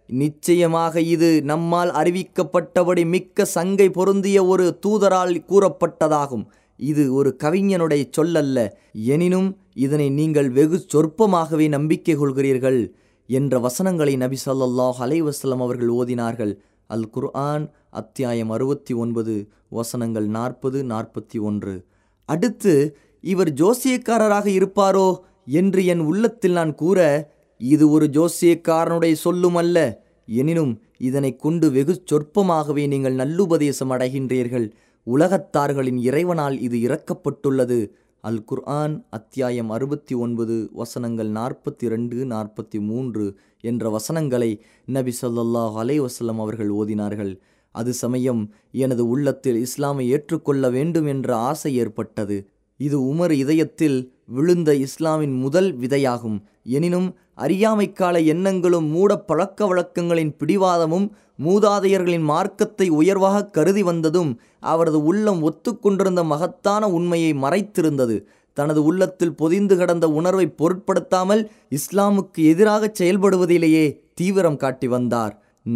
நிச்சயமாக இது நம்மால் அறிவிக்கப்பட்டபடி மிக்க சங்கை பொருந்திய ஒரு தூதரால் கூறப்பட்டதாகும். இது ஒரு கவிஞனுடைய சொல்லல்ல. எனினும் இதனை நீங்கள் வெகு சொற்பமாகவே நம்பிக்கை கொள்கிறீர்கள் என்ற வசனங்களை நபி சொல்லாஹ் அலைவசலம் அவர்கள் ஓதினார்கள். அல் குர்ஆன் அத்தியாயம் அறுபத்தி ஒன்பது வசனங்கள் நாற்பது நாற்பத்தி ஒன்று. அடுத்து இவர் ஜோசியக்காரராக இருப்பாரோ? என்று என் உள்ளத்தில் நான் கூற இது ஒரு ஜோசியக்காரனுடைய சொல்லுமல்ல எனினும் இதனை கொண்டு வெகு சொற்பமாகவே நீங்கள் நல்லுபதேசம் அடைகின்றீர்கள். உலகத்தார்களின் இறைவனால் இது இறக்கப்பட்டுள்ளது. அல் குர்ஆன் அத்தியாயம் அறுபத்தி ஒன்பது வசனங்கள் நாற்பத்தி ரெண்டு நாற்பத்தி மூன்று என்ற வசனங்களை நபி ஸல்லல்லாஹு அலைஹி அவர்கள் ஓதினார்கள். அது சமயம் எனது உள்ளத்தில் இஸ்லாமை ஏற்றுக்கொள்ள வேண்டும் என்ற ஆசை ஏற்பட்டது. இது உமர் இதயத்தில் விழுந்த இஸ்லாமின் முதல் விதையாகும். எனினும் அறியாமைக்கால எண்ணங்களும் மூட பழக்க வழக்கங்களின் பிடிவாதமும் மூதாதையர்களின் மார்க்கத்தை உயர்வாக கருதி வந்ததும் அவரது உள்ளம் ஒத்துக்கொண்டிருந்த மகத்தான உண்மையை மறைத்திருந்தது. தனது உள்ளத்தில் பொதிந்து கிடந்த உணர்வை பொருட்படுத்தாமல் இஸ்லாமுக்கு எதிராக செயல்படுவதிலேயே தீவிரம் காட்டி வந்தார்.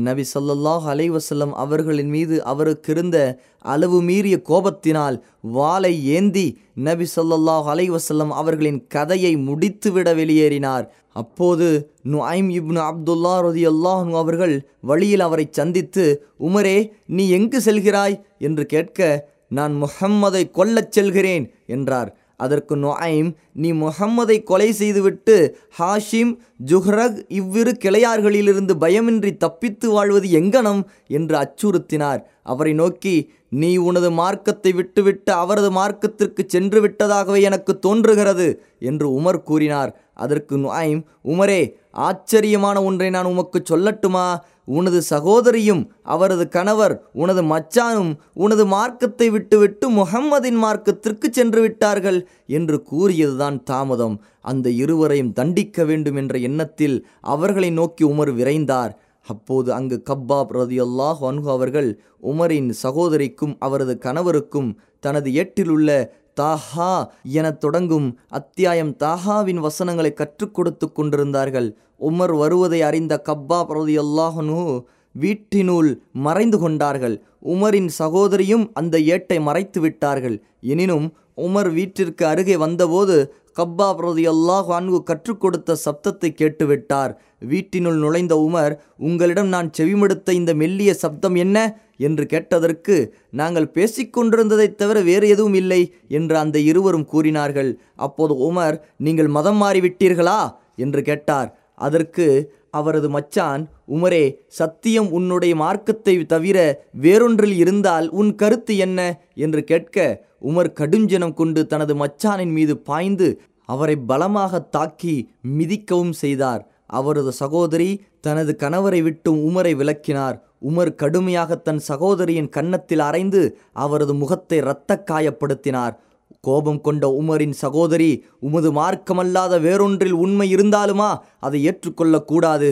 நபி ஸல்லல்லாஹு அலைவசல்லம் அவர்களின் மீது அவருக்கு இருந்த அளவு மீறிய கோபத்தினால் வாளை ஏந்தி நபி சொல்லல்லாஹ் அலைவசல்லம் அவர்களின் கதையை முடித்துவிட வெளியேறினார். அப்போது நுஐம் இப்னு அப்துல்லா ரதியல்லாஹு அவர்கள் வழியில் அவரை சந்தித்து உமரே நீ எங்கு செல்கிறாய்? என்று கேட்க நான் முஹம்மதை கொல்லச் செல்கிறேன் என்றார். அதற்கு நொஐம் நீ முகம்மதை கொலை செய்துவிட்டு ஹாஷிம் ஜுஹ்ரக் இவ்விரு கிளையார்களிலிருந்து பயமின்றி தப்பித்து வாழ்வது எங்கனம்? என்று அச்சுறுத்தினார். அவரை நோக்கி நீ உனது மார்க்கத்தை விட்டுவிட்டு அவரது மார்க்கத்திற்கு சென்று விட்டதாகவே எனக்கு தோன்றுகிறது என்று உமர் கூறினார். அதற்கு நுஐம் உமரே ஆச்சரியமான ஒன்றை நான் உமக்கு சொல்லட்டுமா? உனது சகோதரியும் அவரது கணவர் உனது மச்சானும் உனது மார்க்கத்தை விட்டுவிட்டு முகம்மதின் மார்க்கத்திற்கு சென்று விட்டார்கள் என்று கூறியதுதான் தாமதம். அந்த இருவரையும் தண்டிக்க வேண்டும் என்ற எண்ணத்தில் அவர்களை நோக்கி உமர் விரைந்தார். அப்போது அங்கு கப்பாப் ரதியல்லாஹ் அன்ஹு அவர்கள் உமரின் சகோதரிக்கும் அவரது கணவருக்கும் தனது ஏட்டிலுள்ள தாஹா எனத் தொடங்கும் அத்தியாயம் தாஹாவின் வசனங்களை கற்றுக் கொடுத்து கொண்டிருந்தார்கள். உமர் வருவதை அறிந்த கப்பா பிரதி அல்லாஹனு வீட்டினுள் மறைந்து கொண்டார்கள். உமரின் சகோதரியும் அந்த ஏட்டை மறைத்து விட்டார்கள். எனினும் உமர் வீட்டிற்கு அருகே வந்தபோது கப்பா பிரதி அல்லாஹ் அன்பு கற்றுக் கொடுத்த சப்தத்தை கேட்டுவிட்டார். வீட்டினுள் நுழைந்த உமர் உங்களிடம் நான் செவிமடுத்த இந்த மெல்லிய சப்தம் என்ன? என்று கேட்டதற்கு நாங்கள் பேசிக்கொண்டிருந்ததைத் தவிர வேறு எதுவும் இல்லை என்று அந்த இருவரும் கூறினார்கள். அப்போது உமர் நீங்கள் மதம் மாறிவிட்டீர்களா? என்று கேட்டார். அதற்கு அவரது மச்சான் உமரே சத்தியம் உன்னுடைய மார்க்கத்தை தவிர வேறொன்றில் இருந்தால் உன் கருத்து என்ன? என்று கேட்க உமர் கடுஞ்சனம் கொண்டு தனது மச்சானின் மீது பாய்ந்து அவரை பலமாக தாக்கி மிதிக்கவும் செய்தார். அவரது சகோதரி தனது கணவரை விட்டும் உமரை விளக்கினார். உமர் கடுமையாக தன் சகோதரியின் கன்னத்தில் அரைந்து அவரது முகத்தை இரத்த காயப்படுத்தினார் கோபம் கொண்ட உமரின் சகோதரி உமது மார்க்கமல்லாத வேறொன்றில் உண்மை இருந்தாலுமா? அதை ஏற்றுக்கொள்ளக்கூடாது.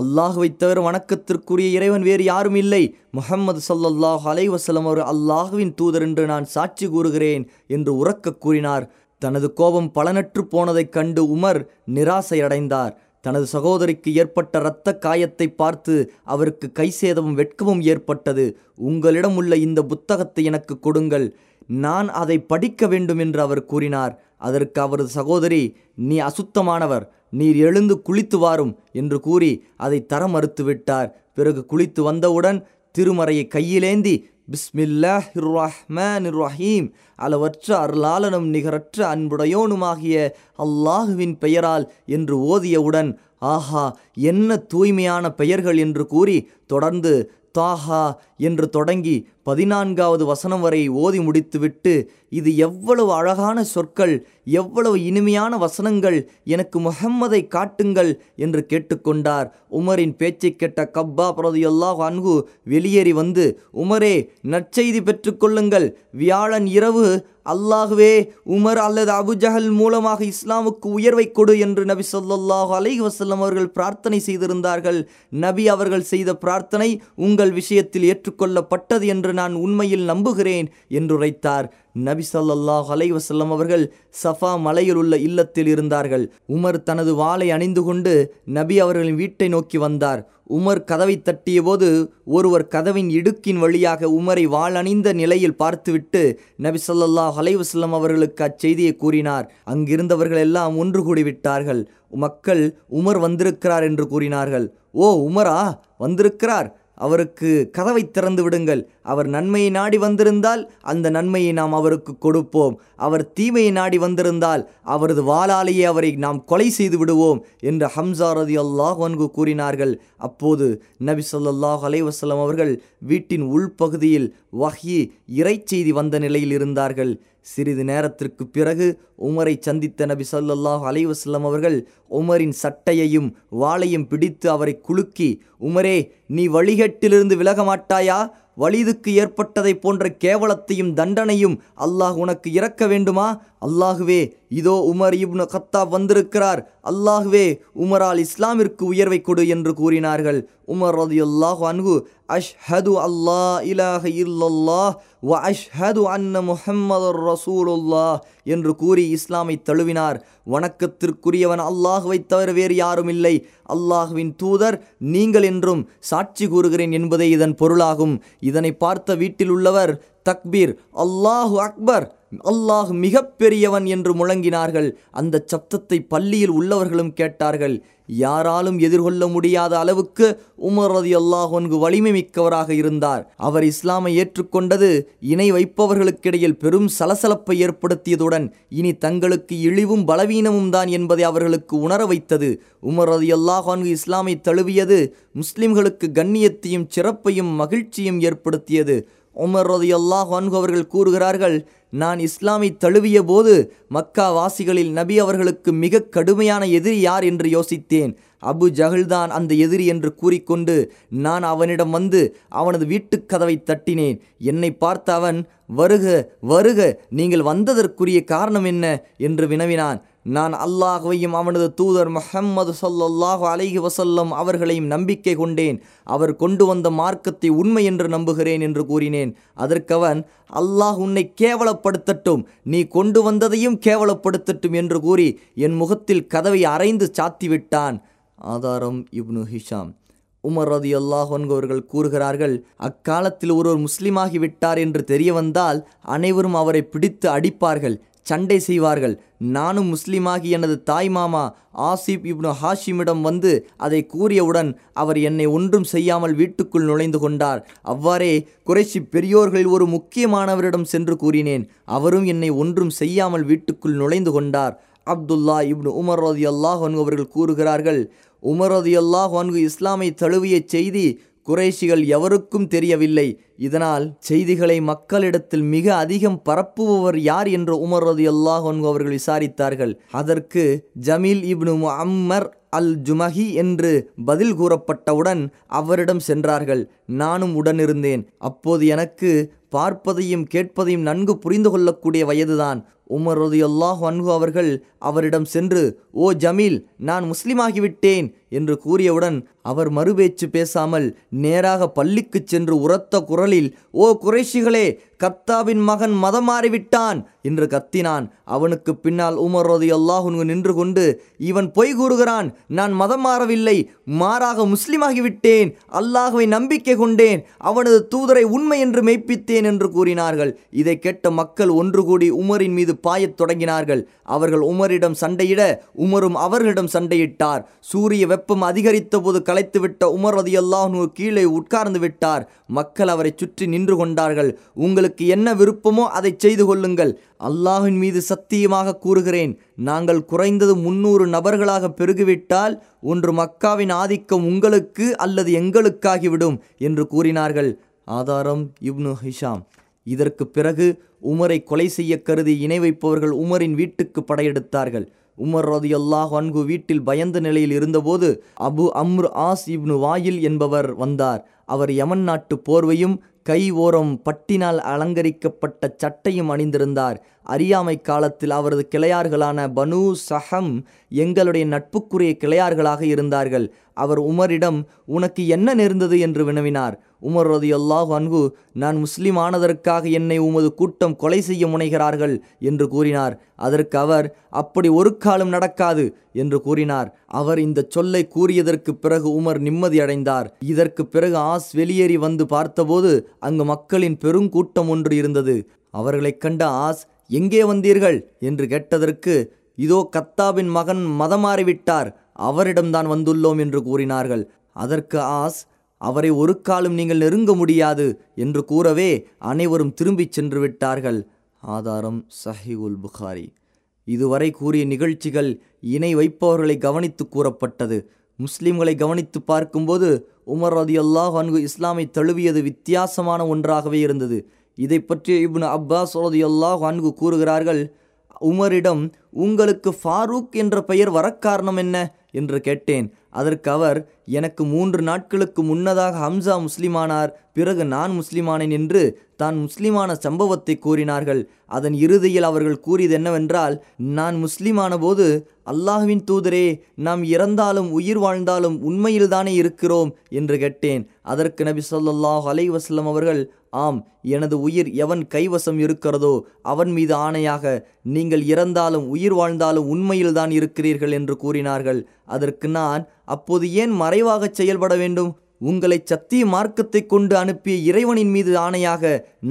அல்லாஹுவைத் தவிர வணக்கத்திற்குரிய இறைவன் வேறு யாரும் இல்லை. முகம்மது சல்லல்லாஹ் அலைவசலம் அவர் அல்லாஹுவின் தூதர் என்று நான் சாட்சி கூறுகிறேன் என்று உறக்க கூறினார். தனது கோபம் பலனற்று போனதைக் கண்டு உமர் நிராசையடைந்தார். தனது சகோதரிக்கு ஏற்பட்ட இரத்த காயத்தை பார்த்து அவருக்கு கை சேதமும் வெட்கமும் ஏற்பட்டது. உங்களிடம் உள்ள இந்த புத்தகத்தை எனக்கு கொடுங்கள். நான் அதை படிக்க வேண்டும் என்று அவர் கூறினார். அதற்கு அவரது சகோதரி நீ அசுத்தமானவர். நீர் எழுந்து குளித்து வாரும் என்று கூறி அதை தர மறுத்துவிட்டார். பிறகு குளித்து வந்தவுடன் திருமறையை கையிலேந்தி பிஸ்மில்லாஹ் ரஹ்மான் ரஹீம் அளவற்ற அருளாளனும் நிகரற்ற அன்புடையோனுமாகிய அல்லாஹுவின் பெயரால் என்று ஓதியவுடன் ஆஹா என்ன தூய்மையான பெயர்கள் என்று கூறி தொடர்ந்து தாஹா என்று தொடங்கி பதினான்காவது வசனம் வரை ஓதி முடித்துவிட்டு இது எவ்வளவு அழகான சொற்கள் எவ்வளவு இனிமையான வசனங்கள் எனக்கு முஹம்மதை காட்டுங்கள் என்று கேட்டுக்கொண்டார். உமரின் பேச்சை கேட்ட கப்பா பிரதியல்லாஹ் அன்கு வெளியேறி வந்து உமரே நற்செய்தி பெற்றுக்கொள்ளுங்கள். வியாழன் இரவு அல்லாஹுவே உமர் அல்லது அபுஜஹல் மூலமாக இஸ்லாமுக்கு உயர்வை கொடு என்று நபி சொல்லாஹு அலைஹி வசல்லம் அவர்கள் பிரார்த்தனை செய்திருந்தார்கள். நபி அவர்கள் செய்த பிரார்த்தனை உங்கள் விஷயத்தில் ஏற்றுக்கொள்ளப்பட்டது என்று நான் உண்மையில் நம்புகிறேன் என்றுரைத்தார் நபி ஸல்லல்லாஹு அலைவசல்லம் அவர்கள் சஃபா மலையில் உள்ள இல்லத்தில் இருந்தார்கள். உமர் தனது வாளை அணிந்து கொண்டு நபி அவர்களின் வீட்டை நோக்கி வந்தார். உமர் கதவை தட்டிய போது ஒருவர் கதவின் இடுக்கின் வழியாக உமரை வாள் அணிந்த நிலையில் பார்த்துவிட்டு நபி ஸல்லல்லாஹு அலைவசல்லம் அவர்களுக்கு அச்செய்தியை கூறினார். அங்கிருந்தவர்கள் எல்லாம் ஒன்று கூடிவிட்டார்கள். மக்கள் உமர் வந்திருக்கிறார் என்று கூறினார்கள். ஓ உமரா? வந்திருக்கிறார்? அவருக்கு கதவை திறந்து விடுங்கள். அவர் நன்மையை நாடி வந்திருந்தால் அந்த நன்மையை நாம் அவருக்கு கொடுப்போம். அவர் தீமையை நாடி வந்திருந்தால் அவரது வாளாலேயே அவரை நாம் கொலை செய்து விடுவோம் என்று ஹம்சா ரதி அல்லாஹ் வன்கு கூறினார்கள். அப்போது நபி சொல்லாஹ் அலைவசலம் அவர்கள் வீட்டின் உள்பகுதியில் வஹி இறைச்செய்தி வந்த நிலையில் இருந்தார்கள். சிறிது நேரத்திற்கு பிறகு உமரை சந்தித்த நபி ஸல்லல்லாஹு அலைஹி அவர்கள் உமரின் சட்டையையும் வாளையும் பிடித்து அவரை குலுக்கி உமரே நீ வழிகட்டிலிருந்து விலக மாட்டாயா? வலிதுக்கு ஏற்பட்டதைப் போன்ற கேவலத்தையும் தண்டனையும் அல்லாஹ் உனக்கு இறக்க வேண்டுமா? அல்லாஹுவே இதோ உமர் இப்னு கத்தாப் வந்திருக்கிறார். அல்லாஹுவே உமரால் இஸ்லாமிற்கு உயர்வை கொடு என்று கூறினார்கள். உமர் ரதியுல்லாஹு அன்கு அஷ்ஹது அல்லா இலாஹ இல்லல்லாஹ் வ அஷ்ஹது அன்ன முஹம்மது ரசூலுல்லாஹ் என்று கூறி இஸ்லாமை தழுவினார். வணக்கத்திற்குரியவன் அல்லாஹுவை தவிர வேறு யாரும் இல்லை. அல்லாஹுவின் தூதர் நீங்கள் என்றும் சாட்சி கூறுகிறேன் என்பதே இதன் பொருளாகும். இதனை பார்த்த வீட்டில் உள்ளவர் தக்பீர் அல்லாஹு அக்பர் அல்லாஹ் மிகப்பெரியவன் என்று முழங்கினார்கள். அந்த சப்தத்தை பள்ளியில் உள்ளவர்களும் கேட்டார்கள். யாராலும் எதிர்கொள்ள முடியாத அளவுக்கு உமர் ரதி அல்லாஹ் வலிமை மிக்கவராக இருந்தார். அவர் இஸ்லாமை ஏற்றுக்கொண்டது இணை வைப்பவர்களுக்கிடையில் பெரும் சலசலப்பை ஏற்படுத்தியதுடன் இனி தங்களுக்கு இழிவும் பலவீனமும் தான் என்பதை அவர்களுக்கு உணர வைத்தது. உமர் ரதி அல்லாஹ் இஸ்லாமை தழுவியது முஸ்லிம்களுக்கு கண்ணியத்தையும் சிறப்பையும் மகிழ்ச்சியும் ஏற்படுத்தியது. உமர் ரதி அன்கு அவர்கள் கூறுகிறார்கள் நான் இஸ்லாமை தழுவிய போது மக்கா வாசிகளில் நபி அவர்களுக்கு மிக கடுமையான எதிரி யார் என்று யோசித்தேன். அபு ஜஹல்தான் அந்த எதிரி என்று கூறிக்கொண்டு நான் அவனிடம் வந்து அவனது வீட்டுக் கதவை தட்டினேன். என்னை பார்த்த அவன் வருக வருக நீங்கள் வந்ததற்குரிய காரணம் என்ன? என்று வினவினான். நான் அல்லாஹுவையும் அவனது தூதர் முஹம்மது சொல்லல்லாஹு அலைஹி வசல்லம் அவர்களையும் நம்பிக்கை கொண்டேன். அவர் கொண்டு வந்த மார்க்கத்தை உண்மை என்று நம்புகிறேன் என்று கூறினேன். அதற்கவன் அல்லாஹ் உன்னை கேவலப்படுத்தட்டும். நீ கொண்டு வந்ததையும் கேவலப்படுத்தட்டும் என்று கூறி என் முகத்தில் கதவை அரைந்து சாத்திவிட்டான். ஆதாரம் இப்னு ஹிஷாம். உமர் ரதி அல்லாஹன்கவர்கள் கூறுகிறார்கள் அக்காலத்தில் ஒருவர் முஸ்லீமாகிவிட்டார் என்று தெரிய வந்தால் அனைவரும் அவரை பிடித்து அடிப்பார்கள். சண்டை செய்வார்கள். நானும் முஸ்லீமாகி எனது தாய் மாமா ஆசிப் இப்னு ஹாஷிமிடம் வந்து அதை கூறியவுடன் அவர் என்னை ஒன்றும் செய்யாமல் வீட்டுக்குள் நுழைந்து கொண்டார். அவ்வாறே குறைச்சி பெரியோர்களில் ஒரு முக்கியமானவரிடம் சென்று கூறினேன். அவரும் என்னை ஒன்றும் செய்யாமல் வீட்டுக்குள் நுழைந்து கொண்டார். அப்துல்லா இப்னு உமர் ரதி அல்லாஹ் அவர்கள் கூறுகிறார்கள் உமர் ரதி அல்லாஹ் இஸ்லாமை தழுவிய செய்தி குறைஷிகள் எவருக்கும் தெரியவில்லை. இதனால் செய்திகளை மக்களிடத்தில் மிக அதிகம் பரப்புபவர் யார் என்று உமர் ரதி அல்லாஹ் அவர்கள் விசாரித்தார்கள். அதற்கு ஜமீல் இப்னு அம்மர் அல் ஜுமஹி என்று பதில் கூறப்பட்டவுடன் அவரிடம் சென்றார்கள். நானும் உடனிருந்தேன். அப்போது எனக்கு பார்ப்பதையும் கேட்பதையும் நன்கு புரிந்து கொள்ளக்கூடிய வயதுதான். உமர் ரதியுல்லாஹ் அன்ஹு அவர்கள் அவரிடம் சென்று ஓ ஜமீல் நான் முஸ்லிமாகிவிட்டேன். என்று கூறியவுடன் அவர் மறுபேச்சு பேசாமல் நேராக பள்ளிக்குச் சென்று உரத்த குரலில் ஓ குறைஷிகளே கத்தாவின் மகன் மதம் மாறிவிட்டான் என்று கத்தினான். அவனுக்கு பின்னால் உமர் ரதி அல்லாஹுன்கு நின்று கொண்டு இவன் பொய் கூறுகிறான் நான் மதம் மாறவில்லை மாறாக முஸ்லிமாகிவிட்டேன் அல்லாஹுவை நம்பிக்கை கொண்டேன் அவனது தூதரை உண்மை என்று மெய்ப்பித்தேன் என்று கூறினார்கள். இதை கேட்ட மக்கள் ஒன்று கூடி உமரின் மீது பாயத் தொடங்கினார்கள். அவர்கள் உமரிடம் சண்டையிட உமரும் அவர்களிடம் சண்டையிட்டார். சூரிய வெப்பம் அதிகரித்த போது களைத்துவிட்ட உமர் ரதி கீழே உட்கார்ந்து விட்டார். மக்கள் அவரை சுற்றி நின்று கொண்டார்கள். உங்களுக்கு என்ன விருப்பமோ அதை செய்து கொள்ளுங்கள். அல்லாஹின் மீது சத்தியமாக கூறுகிறேன். நாங்கள் குறைந்தது முன்னூறு நபர்களாக பெருகிவிட்டால் ஒன்று மக்காவின் ஆதிக்கம் உங்களுக்கு அல்லது எங்களுக்காகிவிடும் என்று கூறினார்கள். ஆதாரம் இப்னு ஹிஷாம். இதற்கு பிறகு உமரை கொலை செய்ய கருதி இணை வைப்பவர்கள் உமரின் வீட்டுக்கு படையெடுத்தார்கள். உமர் ரதி அல்லாஹ் அன்கு வீட்டில் பயந்த நிலையில் இருந்தபோது அபு அம்ரு ஆஸ் இப்னு வாயில் என்பவர் வந்தார். அவர் யமன் நாட்டு போர்வையும் கை ஓரம் பட்டினால் அலங்கரிக்கப்பட்ட சட்டையும் அணிந்திருந்தார். அறியாமை காலத்தில் அவரது கிளையார்களான பனு சஹம் எங்களுடைய நட்புக்குரிய கிளையார்களாக இருந்தார்கள். அவர் உமரிடம் உனக்கு என்ன நேர்ந்தது? என்று வினவினார். உமர் ரதி அல்லாஹ் அன்கு நான் முஸ்லீம் ஆனதற்காக என்னை உமது கூட்டம் கொலை செய்ய முனைகிறார்கள் என்று கூறினார். அதற்கு அவர் அப்படி ஒரு காலம் நடக்காது என்று கூறினார். அவர் இந்த சொல்லை கூறியதற்கு பிறகு உமர் நிம்மதியடைந்தார் இதற்கு பிறகு ஆஸ் வெளியேறி வந்து பார்த்தபோது அங்கு மக்களின் பெருங்கூட்டம் ஒன்று இருந்தது. அவர்களைக் கண்ட ஆஸ் எங்கே வந்தீர்கள்? என்று கேட்டதற்கு இதோ கத்தாபின் மகன் மதம் மாறிவிட்டார் அவரிடம்தான் வந்துள்ளோம் என்று கூறினார்கள். அதற்கு ஆஸ் அவரை ஒரு காலம் நீங்கள் நெருங்க முடியாது என்று கூறவே அனைவரும் திரும்பிச் சென்று விட்டார்கள் ஆதாரம் சஹி உல் புகாரி. இதுவரை கூறிய நிகழ்ச்சிகள் இணை வைப்பவர்களை கவனித்து கூறப்பட்டது. முஸ்லிம்களை கவனித்து பார்க்கும்போது உமர் ரதி அல்லாஹ் அன்கு இஸ்லாமை தழுவியது வித்தியாசமான ஒன்றாகவே இருந்தது. இதை பற்றி இப்னு அப்பாஸ் அல்லாஹ் அன்கு கூறுகிறார்கள் உமரிடம் உங்களுக்கு ஃபாரூக் என்ற பெயர் வரக்காரணம் என்ன? என்று கேட்டேன். அதற்கு அவர் எனக்கு மூன்று நாட்களுக்கு முன்னதாக ஹம்சா முஸ்லிமானார் பிறகு நான் முஸ்லிமானேன் என்று தான் முஸ்லிமான சம்பவத்தை கூறினார்கள். அதன் இறுதியில் அவர்கள் கூறியது என்னவென்றால் நான் முஸ்லிமான போது அல்லாஹ்வின் தூதரே நாம் இறந்தாலும் உயிர் வாழ்ந்தாலும் உண்மையில்தானே இருக்கிறோம் என்று கேட்டேன். அதற்கு நபி சொல்லாஹ் அலைஹி அவர்கள் ஆம் எனது உயிர் எவன் கைவசம் இருக்கிறதோ அவன் மீது ஆணையாக நீங்கள் இறந்தாலும் உயிர் வாழ்ந்தாலும் உண்மையில்தான் இருக்கிறீர்கள் என்று கூறினார்கள். அதற்கு நான் அப்போது ஏன் மறை தயவாக செயல்பட வேண்டும். உங்களை சத்திய மார்க்கத்தை கொண்டு அனுப்பிய இறைவனின் மீது ஆணையாக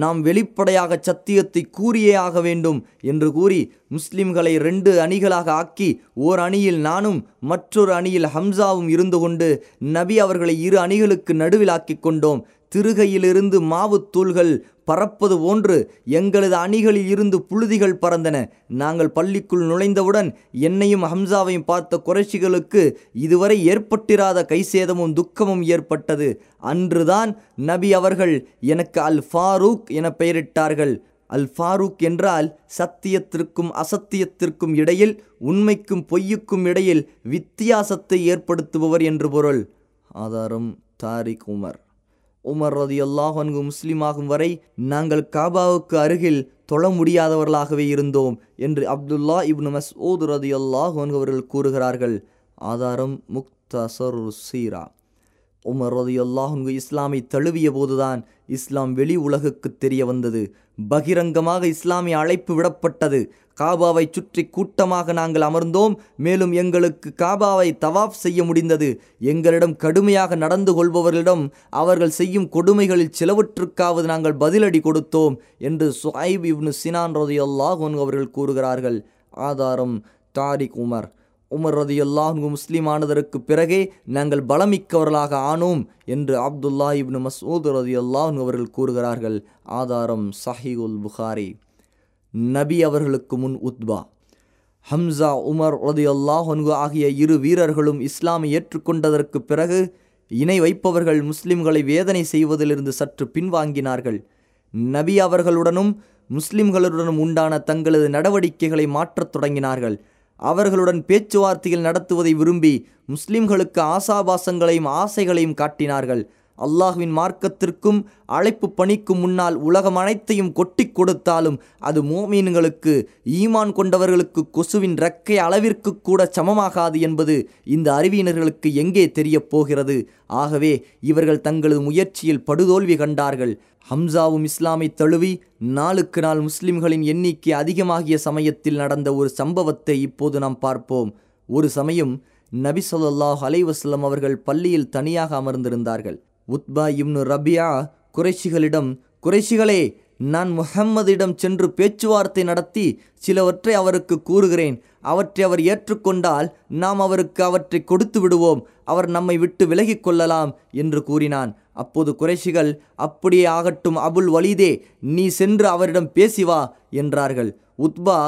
நாம் வெளிப்படையாக சத்தியத்தை கூறியே ஆக வேண்டும் என்று கூறி முஸ்லிம்களை ரெண்டு அணிகளாக ஆக்கி ஓர் அணியில் நானும் மற்றொரு அணியில் ஹம்சாவும் இருந்து கொண்டு நபி அவர்களை இரு அணிகளுக்கு நடுவில் ஆக்கிக் கொண்டோம். திருகையிலிருந்து மாவுத்தூள்கள் பறப்பது போன்று எங்களது அணிகளில் இருந்து புழுதிகள் பறந்தன. நாங்கள் பள்ளிக்குள் நுழைந்தவுடன் என்னையும் ஹம்சாவையும் பார்த்த குறைஷிகளுக்கு இதுவரை ஏற்பட்டிராத கைசேதமும் துக்கமும் ஏற்பட்டது. அன்றுதான் நபி அவர்கள் எனக்கு அல் ஃபாரூக் என பெயரிட்டார்கள். அல் ஃபாரூக் என்றால் சத்தியத்திற்கும் அசத்தியத்திற்கும் இடையில் உண்மைக்கும் பொய்யுக்கும் இடையில் வித்தியாசத்தை ஏற்படுத்துபவர் என்று பொருள். ஆதாரம் தாரிக் உமர். உமர் ரதி அல்லாஹன்கு வரை நாங்கள் காபாவுக்கு அருகில் தொழ முடியாதவர்களாகவே இருந்தோம் என்று அப்துல்லா இப்னு மஸ்ஊத் ரதி அவர்கள் கூறுகிறார்கள். ஆதாரம் முக்தசர் சீரா. உமர் ரதி அல்லாஹன்கு இஸ்லாமை தழுவிய போதுதான் இஸ்லாம் வெளி உலகுக்கு தெரிய வந்தது. பகிரங்கமாக இஸ்லாமிய அழைப்பு விடப்பட்டது. காபாவை சுற்றி கூட்டமாக நாங்கள் அமர்ந்தோம். மேலும் எங்களுக்கு காபாவை தவாஃப் செய்ய முடிந்தது. எங்களிடம் கடுமையாக நடந்து கொள்பவர்களிடம் அவர்கள் செய்யும் கொடுமைகளில் சிலவற்றுக்காவது நாங்கள் பதிலடி கொடுத்தோம் என்று சுஹைப் இப்னு சினான் ரதி அல்லாஹ் அவர்கள் கூறுகிறார்கள். ஆதாரம் தாரிக் உமர். உமர் ரதி அல்லாஹு முஸ்லீம் ஆனதற்கு பிறகே நாங்கள் பலமிக்கவர்களாக ஆனோம் என்று அப்துல்லா இப்னு மசூத் ரதி அல்லாஹ் அவர்கள் கூறுகிறார்கள். ஆதாரம் சஹிகுல் புகாரி. நபி அவர்களுக்கு முன் உத்பா. ஹம்சா உமர் ரதி ஆகிய இரு வீரர்களும் இஸ்லாமை ஏற்றுக்கொண்டதற்கு பிறகு இணை வைப்பவர்கள் முஸ்லிம்களை வேதனை செய்வதிலிருந்து சற்று பின்வாங்கினார்கள். நபி அவர்களுடனும் முஸ்லிம்களுடனும் உண்டான தங்களது நடவடிக்கைகளை மாற்றத் தொடங்கினார்கள். அவர்களுடன் பேச்சுவார்த்தைகள் நடத்துவதை விரும்பி முஸ்லிம்களுக்கு ஆசாபாசங்களையும் ஆசைகளையும் காட்டினார்கள். அல்லாஹுவின் மார்க்கத்திற்கும் அழைப்பு பணிக்கும் முன்னால் உலகம் அனைத்தையும் கொட்டி கொடுத்தாலும் அது மோமீன்களுக்கு ஈமான் கொண்டவர்களுக்கு கொசுவின் ரெக்கை அளவிற்கு கூட சமமாகாது என்பது இந்த அறிவியினர்களுக்கு எங்கே தெரியப் போகிறது? ஆகவே இவர்கள் தங்களது முயற்சியில் படுதோல்வி கண்டார்கள். ஹம்சாவும் இஸ்லாமை தழுவி நாளுக்கு நாள் முஸ்லிம்களின் எண்ணிக்கை அதிகமாகிய சமயத்தில் நடந்த ஒரு சம்பவத்தை இப்போது நாம் பார்ப்போம். ஒரு சமயம் நபி சொல்லாஹ் அலைவாஸ்லம் அவர்கள் பள்ளியில் தனியாக அமர்ந்திருந்தார்கள். உத்பா இப்னு ரபியா குறைஷிகளிடம் குறைஷிகளே நான் முஹம்மதிடம் சென்று பேச்சுவார்த்தை நடத்தி சிலவற்றை அவருக்கு கூறுகிறேன். அவற்றை அவர் ஏற்றுக்கொண்டால் நாம் அவருக்கு அவற்றை கொடுத்து விடுவோம். அவர் நம்மை விட்டு விலகிக் கொள்ளலாம் என்று கூறினான். அப்போது குறைஷிகள் அப்படியே ஆகட்டும் அபுல் வலிதே நீ சென்று அவரிடம் பேசி வா என்றார்கள். உத்பா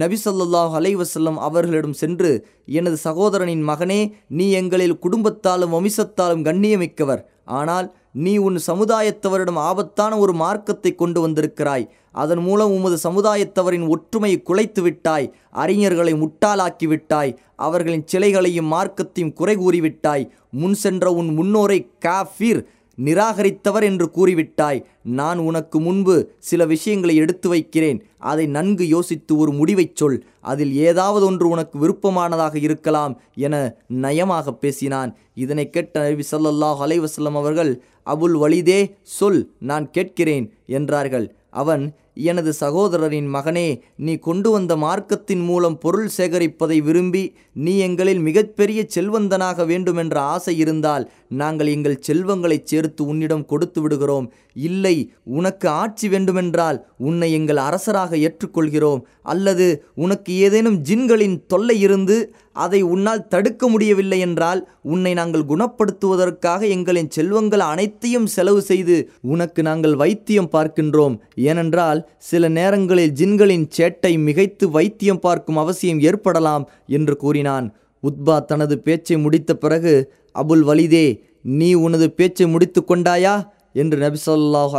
நபிசல்லாஹ் அலைவசல்லம் அவர்களிடம் சென்று எனது சகோதரனின் மகனே நீ எங்களில் குடும்பத்தாலும் வம்சத்தாலும் கண்ணியமிக்கவர். ஆனால் நீ உன் சமுதாயத்தவரிடம் ஆபத்தான ஒரு மார்க்கத்தை கொண்டு வந்திருக்கிறாய். அதன் மூலம் உமது சமுதாயத்தவரின் ஒற்றுமையை குலைத்து விட்டாய். அறிஞர்களை முட்டாளாக்கி விட்டாய். அவர்களின் சிலைகளையும் மார்க்கத்தையும் குறை கூறிவிட்டாய். முன் சென்ற உன் முன்னோரை காஃபீர். நிராகரித்தவர் என்று கூறிவிட்டாய். நான் உனக்கு முன்பு சில விஷயங்களை எடுத்து வைக்கிறேன். அதை நன்கு யோசித்து ஒரு முடிவைச் சொல். அதில் ஏதாவது ஒன்று உனக்கு விருப்பமானதாக இருக்கலாம் என நயமாக பேசினான். இதனை கேட்ட நபி ஸல்லல்லாஹு அலைவசல்லம் அவர்கள் அபுல் வலிதே சொல் நான் கேட்கிறேன் என்றார்கள். அவன் எனது சகோதரரின் மகனே நீ கொண்டு வந்த மார்க்கத்தின் மூலம் பொருள் சேகரிப்பதை விரும்பி நீ எங்களில் மிகப்பெரிய செல்வந்தனாக வேண்டுமென்ற ஆசை இருந்தால் நாங்கள் எங்கள் செல்வங்களைச் சேர்த்து உன்னிடம் கொடுத்து விடுகிறோம். இல்லை உனக்கு ஆட்சி வேண்டுமென்றால் உன்னை எங்கள் அரசராக ஏற்றுக்கொள்கிறோம். அல்லது உனக்கு ஏதேனும் ஜின்களின் தொல்லை இருந்து அதை உன்னால் தடுக்க முடியவில்லை என்றால் உன்னை நாங்கள் குணப்படுத்துவதற்காக எங்களின் செல்வங்கள் அனைத்தையும் செலவு செய்து உனக்கு நாங்கள் வைத்தியம் பார்க்கின்றோம். ஏனென்றால் சில நேரங்களில் ஜின்களின் சேட்டை மிகைத்து வைத்தியம் பார்க்கும் அவசியம் ஏற்படலாம் என்று கூறினான். உத்பா தனது பேச்சை முடித்த பிறகு அபுல் வலிதே நீ உனது பேச்சை முடித்து கொண்டாயா? என்று நபி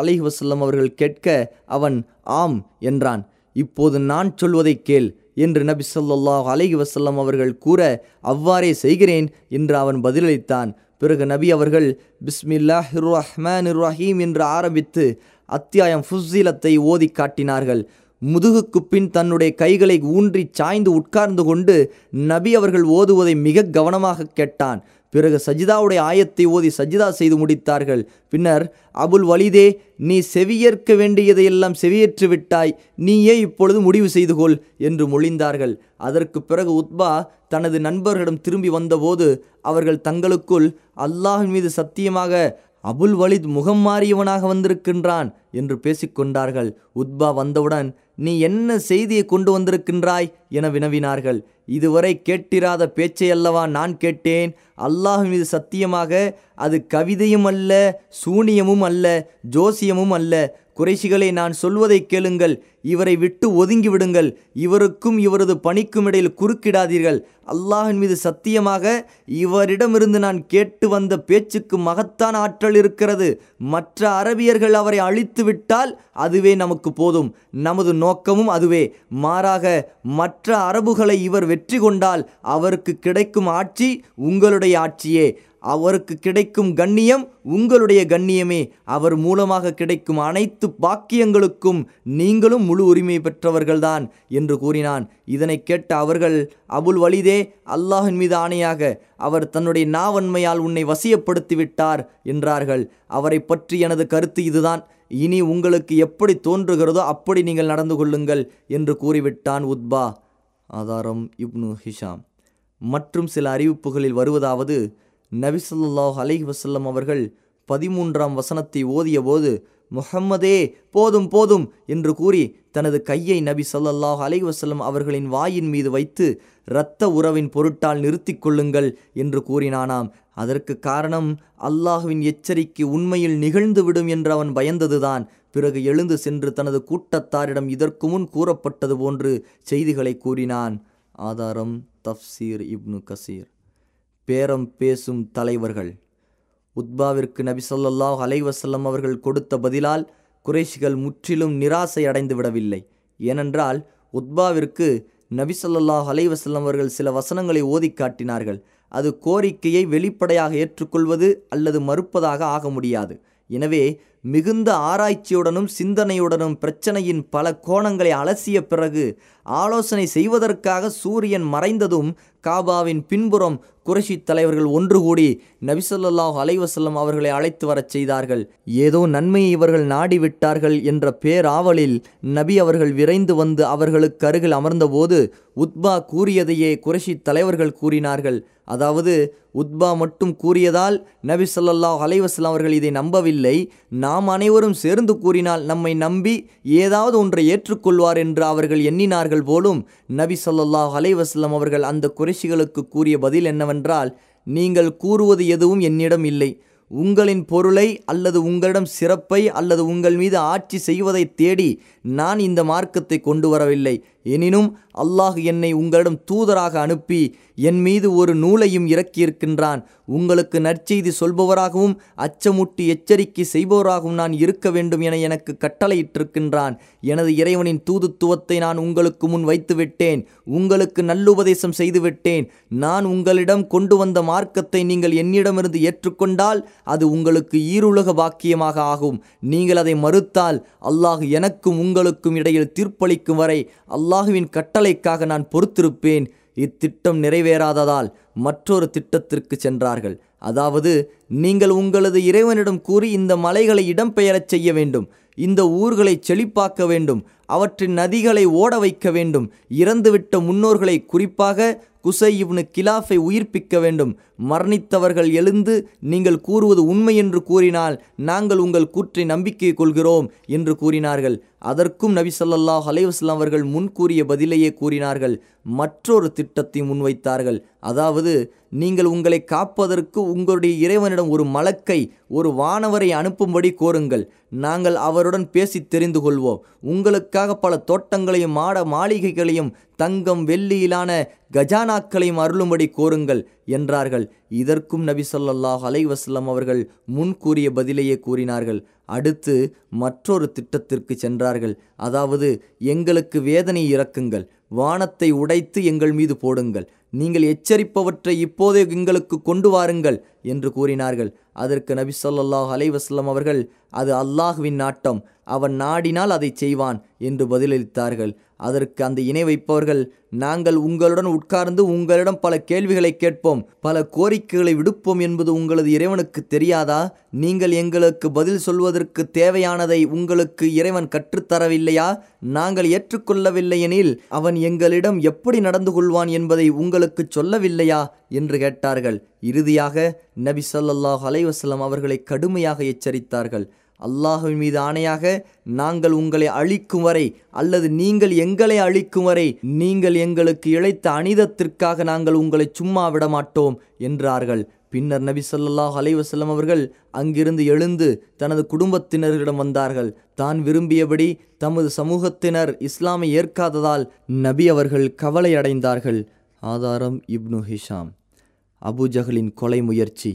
அலிஹ் வசல்லம் அவர்கள் கேட்க அவன் ஆம் என்றான். இப்போது நான் சொல்வதை கேள் என்று நபி சொல்லாஹ் அலைஹி வசல்லம் அவர்கள் கூற அவ்வாறே செய்கிறேன் என்று அவன் பதிலளித்தான். பிறகு நபி அவர்கள் பிஸ்மில்லாஹிர் ரஹ்மான் ரஹீம் என்று ஆரம்பித்து அத்தியாயம் ஃபுஸ்ஸிலத்தை ஓதி காட்டினார்கள். முதுகுக்கு பின் தன்னுடைய கைகளை ஊன்றி சாய்ந்து உட்கார்ந்து கொண்டு நபி அவர்கள் ஓதுவதை மிக கவனமாக கேட்டான். பிறகு சஜிதாவுடைய ஆயத்தை ஓதி சஜிதா செய்து முடித்தார்கள். பின்னர் அபுல் வலிதே நீ செவியேற்க வேண்டியதையெல்லாம் செவியேற்று விட்டாய். நீயே இப்பொழுது முடிவு செய்து கொள் என்று மொழிந்தார்கள். அதற்கு பிறகு உத்பா தனது நண்பர்களிடம் திரும்பி வந்தபோது அவர்கள் தங்களுக்குள் அல்லாஹின் மீது சத்தியமாக அபுல் வலித் முகம் மாறியவனாக வந்திருக்கின்றான் என்று பேசிக்கொண்டார்கள் உத்பா வந்தவுடன் நீ என்ன செய்தியை கொண்டு வந்திருக்கின்றாய்? என வினவினார்கள். இதுவரை கேட்டிராத பேச்சை அல்லவா நான் கேட்டேன். அல்லாஹ் மீது சத்தியமாக அது கவிதையும் அல்ல சூனியமும் அல்ல ஜோசியமும் அல்ல. குறைசிகளை நான் சொல்வதை கேளுங்கள். இவரை விட்டு ஒதுங்கி விடுங்கள் இவருக்கும் இவரது பணிக்கும் இடையில் குறுக்கிடாதீர்கள். அல்லாஹின் மீது சத்தியமாக இவரிடமிருந்து நான் கேட்டு வந்த பேச்சுக்கு மகத்தான ஆற்றல் இருக்கிறது. மற்ற அரபியர்கள் அவரை அழித்து விட்டால் அதுவே நமக்கு போதும். நமது நோக்கமும் அதுவே. மாறாக மற்ற அரபுகளை இவர் வெற்றி கொண்டால் அவருக்கு கிடைக்கும் ஆட்சி உங்களுடைய ஆட்சியே. அவருக்கு கிடைக்கும் கண்ணியம் உங்களுடைய கண்ணியமே. அவர் மூலமாக கிடைக்கும் அனைத்து பாக்கியங்களுக்கும் நீங்களும் முழு உரிமை பெற்றவர்கள்தான் என்று கூறினான். இதனை கேட்ட அவர்கள் அபுல் வலிதே அல்லாஹின் மீது ஆணையாக அவர் தன்னுடைய நாவன்மையால் உன்னை வசியப்படுத்திவிட்டார் என்றார்கள். அவரை பற்றி எனது கருத்து இதுதான். இனி உங்களுக்கு எப்படி தோன்றுகிறதோ அப்படி நீங்கள் நடந்து கொள்ளுங்கள் என்று கூறிவிட்டான் உத்பா. ஆதாரம் இப்னு ஹிஷாம். மற்றும் சில அறிவிப்புகளில் வருவதாவது நபிசல்லாஹ் அலைஹி வசல்லம் அவர்கள் பதிமூன்றாம் வசனத்தை ஓதியபோது முஹம்மதே போதும் போதும் என்று கூறி தனது கையை நபி சொல்லல்லாஹ் அலைஹி வசல்லம் அவர்களின் வாயின் மீது வைத்து இரத்த உறவின் பொருட்டால் நிறுத்தி கொள்ளுங்கள் என்று கூறினானாம். அதற்கு காரணம் அல்லாஹுவின் எச்சரிக்கை உண்மையில் நிகழ்ந்துவிடும் என்று அவன் பயந்ததுதான். பிறகு எழுந்து சென்று தனது கூட்டத்தாரிடம் இதற்கு முன் கூறப்பட்டது போன்று செய்திகளை கூறினான். ஆதாரம் தஃப்சீர் இப்னு கசீர். பேரம் பேசும் தலைவர்கள். உத்பாவிற்கு நபி ஸல்லல்லாஹு அவர்கள் கொடுத்த பதிலால் குறைஷிகள் முற்றிலும் நிராசை அடைந்து விடவில்லை. ஏனென்றால் உத்பாவிற்கு நபி ஸல்லல்லாஹு அவர்கள் சில வசனங்களை ஓதி காட்டினார்கள். அது கோரிக்கையை வெளிப்படையாக ஏற்றுக்கொள்வது அல்லது மறுப்பதாக ஆக முடியாது. எனவே மிகுந்த ஆராய்ச்சியுடனும் சிந்தனையுடனும் பிரச்சனையின் பல கோணங்களை அலசிய பிறகு ஆலோசனை செய்வதற்காக சூரியன் மறைந்ததும் காபாவின் பின்புறம் குறைஷி தலைவர்கள் ஒன்று கூடி நபிசல்லாஹ் அலைவசல்லம் அவர்களை அழைத்து வரச் செய்தார்கள். ஏதோ நன்மையை இவர்கள் நாடிவிட்டார்கள் என்ற பேராவலில் நபி அவர்கள் விரைந்து வந்து அவர்களுக்கு அருகில் அமர்ந்தபோது உத்பா கூறியதையே குறைஷி தலைவர்கள் கூறினார்கள். அதாவது உத்பா மட்டும் கூறியதால் நபி ஸல்லல்லாஹு அலைஹி அவர்கள் இதை நம்பவில்லை. நாம் அனைவரும் சேர்ந்து கூறினால் நம்மை நம்பி ஏதாவது ஒன்றை ஏற்றுக்கொள்வார் என்று அவர்கள் எண்ணினார்கள் போலும் நபி ஸல்லல்லாஹு அலைஹி அவர்கள் அந்த குறைஷிகளுக்கு கூறிய பதில் என்னவென்றால் நீங்கள் கூறுவது எதுவும் என்னிடம் இல்லை. உங்களின் பொருளை அல்லது உங்களிடம் சிறப்பை அல்லது உங்கள் மீது ஆட்சி செய்வதை தேடி நான் இந்த மார்க்கத்தை கொண்டு வரவில்லை. எனினும் அல்லாஹ் என்னை உங்களிடம் தூதராக அனுப்பி என் மீது ஒரு நூலையும் இறக்கியிருக்கின்றான். உங்களுக்கு நற்செய்தி சொல்பவராகவும் அச்சமுட்டி எச்சரிக்கை செய்பவராகவும் நான் இருக்க வேண்டும் என எனக்கு கட்டளையிட்டிருக்கின்றான். எனது இறைவனின் தூதுத்துவத்தை நான் உங்களுக்கு முன் வைத்துவிட்டேன். உங்களுக்கு நல்லுபதேசம் செய்துவிட்டேன். நான் உங்களிடம் கொண்டு வந்த மார்க்கத்தை நீங்கள் என்னிடமிருந்து ஏற்றுக்கொண்டால் அது உங்களுக்கு ஈருலக பாக்கியமாக ஆகும். நீங்கள் அதை மறுத்தால் அல்லாஹ் எனக்கும் உங்களுக்கும் இடையில் தீர்ப்பளிக்கும் வரை அல்லாஹுவின் கட்டளைக்காக நான் பொறுத்திருப்பேன். இத்திட்டம் நிறைவேறாததால் மற்றொரு திட்டத்திற்கு சென்றார்கள். அதாவது நீங்கள் உங்களது இறைவனிடம் கூறி இந்த மலைகளை இடம்பெயரச் செய்ய வேண்டும். இந்த ஊர்களை செழிப்பாக்க வேண்டும். அவற்றின் நதிகளை ஓட வைக்க வேண்டும். இறந்துவிட்ட முன்னோர்களை குறிப்பாக குசை இப்னு கிலாஃபை உயிர்ப்பிக்க வேண்டும். மரணித்தவர்கள் எழுந்து நீங்கள் கூறுவது உண்மை என்று கூறினால் நாங்கள் உங்கள் கூற்றை நம்பிக்கை கொள்கிறோம் என்று கூறினார்கள். அதற்கும் நபி ஸல்லல்லாஹு அலைவாஸ்லாம் அவர்கள் முன்கூறிய பதிலையே கூறினார்கள். மற்றொரு திட்டத்தை முன்வைத்தார்கள். அதாவது நீங்கள் உங்களை காப்பதற்கு உங்களுடைய இறைவனிடம் ஒரு மலக்கை ஒரு வானவரை அனுப்பும்படி கோருங்கள். நாங்கள் அவருடன் பேசி தெரிந்து கொள்வோம். உங்களுக்காக பல தோட்டங்களையும் மாட மாளிகைகளையும் தங்கம் வெள்ளியிலான கஜானாக்களையும் அருளும்படி கோருங்கள் என்றார்கள். இதற்கும் நபி ஸல்லல்லாஹு அலைஹி அவர்கள் முன்கூறிய பதிலையே கூறினார்கள். அடுத்து மற்றொரு திட்டத்திற்கு சென்றார்கள். அதாவது எங்களுக்கு வேதனை இறக்குங்கள். வானத்தை உடைத்து எங்கள் மீது போடுங்கள். நீங்கள் எச்சரிப்பவற்றை இப்போதே எங்களுக்கு கொண்டு வாருங்கள் என்று கூறினார்கள். அதற்கு நபி சொல்லாஹ் அலைவசல்லம் அவர்கள் அது அல்லாஹுவின் நாட்டம் அவன் நாடினால் அதை செய்வான் என்று பதிலளித்தார்கள். அதற்கு அந்த இணை வைப்பவர்கள் நாங்கள் உங்களுடன் உட்கார்ந்து உங்களிடம் பல கேள்விகளை கேட்போம் பல கோரிக்கைகளை விடுப்போம் என்பது உங்களது இறைவனுக்கு தெரியாதா? நீங்கள் எங்களுக்கு பதில் சொல்வதற்கு தேவையானதை உங்களுக்கு இறைவன் கற்றுத்தரவில்லையா? நாங்கள் ஏற்றுக்கொள்ளவில்லை எனில் அவன் எங்களிடம் எப்படி நடந்து கொள்வான் என்பதை உங்கள் உங்களுக்கு சொல்லவில்லையா? என்று கேட்டார்கள். இறுதியாக நபி சொல்லாஹ் அலைஹி அவர்களை கடுமையாக எச்சரித்தார்கள். அல்லாஹுவின் மீது ஆணையாக நாங்கள் உங்களை அழிக்கும் வரை அல்லது நீங்கள் எங்களை அழிக்கும் வரை நீங்கள் எங்களுக்கு இழைத்த அனிதத்திற்காக நாங்கள் உங்களை சும்மா விட மாட்டோம் என்றார்கள். பின்னர் நபி சொல்லாஹ் அலைவசல்லம் அவர்கள் அங்கிருந்து எழுந்து தனது குடும்பத்தினரிடம் வந்தார்கள். தான் விரும்பியபடி தமது சமூகத்தினர் இஸ்லாமை ஏற்காததால் நபி அவர்கள் கவலை அடைந்தார்கள் ஆதாரம் இப்னு ஹிஷாம். அபுஜஹலின் கொலை முயற்சி.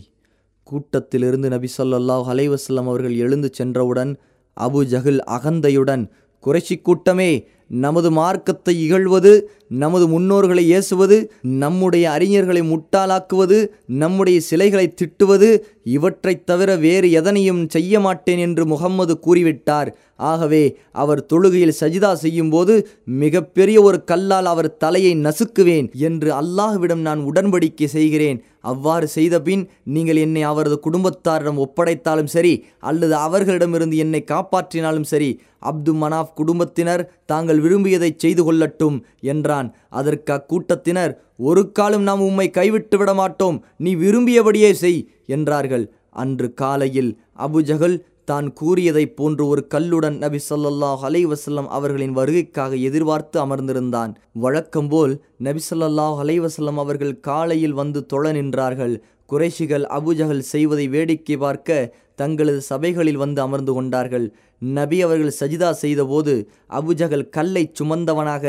கூட்டத்திலிருந்து நபி ஸல்லல்லாஹு ஹலைவசல்லம் அவர்கள் எழுந்து சென்றவுடன் அபு ஜஹில் அகந்தையுடன் குறைச்சி கூட்டமே நமது மார்க்கத்தை இகழ்வது நமது முன்னோர்களை ஏசுவது நம்முடைய அறிஞர்களை முட்டாளாக்குவது நம்முடைய சிலைகளை திட்டுவது இவற்றைத் தவிர வேறு எதனையும் செய்ய மாட்டேன் என்று முகம்மது கூறிவிட்டார். ஆகவே அவர் தொழுகையில் சஜிதா செய்யும்போது மிகப்பெரிய ஒரு கல்லால் அவர் தலையை நசுக்குவேன் என்று அல்லாஹ்விடம் நான் உடன்படிக்கை செய்கிறேன். அவ்வாறு செய்தபின் நீங்கள் என்னை அவரது குடும்பத்தாரிடம் ஒப்படைத்தாலும் சரி அல்லது அவர்களிடமிருந்து என்னை காப்பாற்றினாலும் சரி அப்து மனாஃப் குடும்பத்தினர் தாங்கள் விரும்பியதை செய்து கொள்ளட்டும் என்றான். அதற்கு அக்கூட்டத்தினர் ஒரு காலம் நாம் உம்மை கைவிட்டு விட மாட்டோம் நீ விரும்பியபடியே செய் என்றார்கள். அன்று காலையில் அபுஜகல் தான் கூறியதைப் போன்று ஒரு கல்லுடன் நபி ஸல்லல்லாஹு அலைவசல்லம் அவர்களின் வருகைக்காக எதிர்பார்த்து அமர்ந்திருந்தான். வழக்கம்போல் நபி ஸல்லல்லாஹு அலைவசல்லம் அவர்கள் காலையில் வந்து தொழ நின்றார்கள். குறைஷிகள் அபுஜகல் செய்வதை வேடிக்கை பார்க்க தங்களது சபைகளில் வந்து அமர்ந்து கொண்டார்கள். நபி அவர்கள் சஜிதா செய்தபோது அபுஜகல் கல்லை சுமந்தவனாக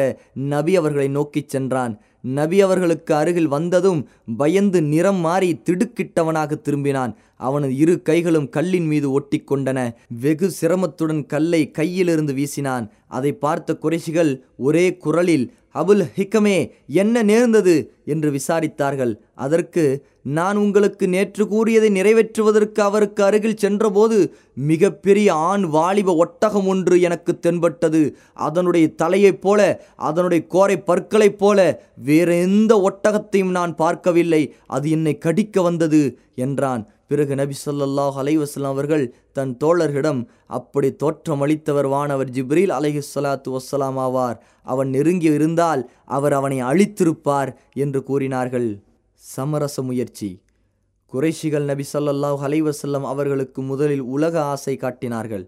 நபி அவர்களை நோக்கிச் சென்றான். நபி அவர்களுக்கு அருகில் வந்ததும் பயந்து நிறம் மாறி திடுக்கிட்டவனாக திரும்பினான். அவனது இரு கைகளும் கல்லின் மீது ஒட்டி கொண்டன வெகு சிரமத்துடன் கல்லை கையிலிருந்து வீசினான். அதை பார்த்த குறைஷிகள் ஒரே குரலில் அபுல் ஹிக்கமே என்ன நேர்ந்தது? என்று விசாரித்தார்கள். அதற்கு நான் உங்களுக்கு நேற்று கூறியதை நிறைவேற்றுவதற்கு அவருக்கு அருகில் சென்றபோது மிகப்பெரிய ஆண் வாலிப ஒட்டகம் ஒன்று எனக்கு தென்பட்டது. அதனுடைய தலையைப் போல அதனுடைய கோரை பற்களைப் போல வேற எந்த ஒட்டகத்தையும் நான் பார்க்கவில்லை. அது என்னை கடிக்க வந்தது என்றான். பிறகு நபி சொல்லாஹ் அலைவாஸ்லாம் அவர்கள் தன் தோழர்களிடம் அப்படி தோற்றமளித்தவர் வானவர் ஜிப்ரீல் அலஹி ஸலாத்து வசலாம் ஆவார். அவன் நெருங்கி இருந்தால் அவர் அவனை அழித்திருப்பார் என்று கூறினார்கள். சமரச முயற்சி. குறைஷிகள் நபி ஸல்லல்லாஹு அலைஹி அவர்களுக்கு முதலில் உலக ஆசை காட்டினார்கள்.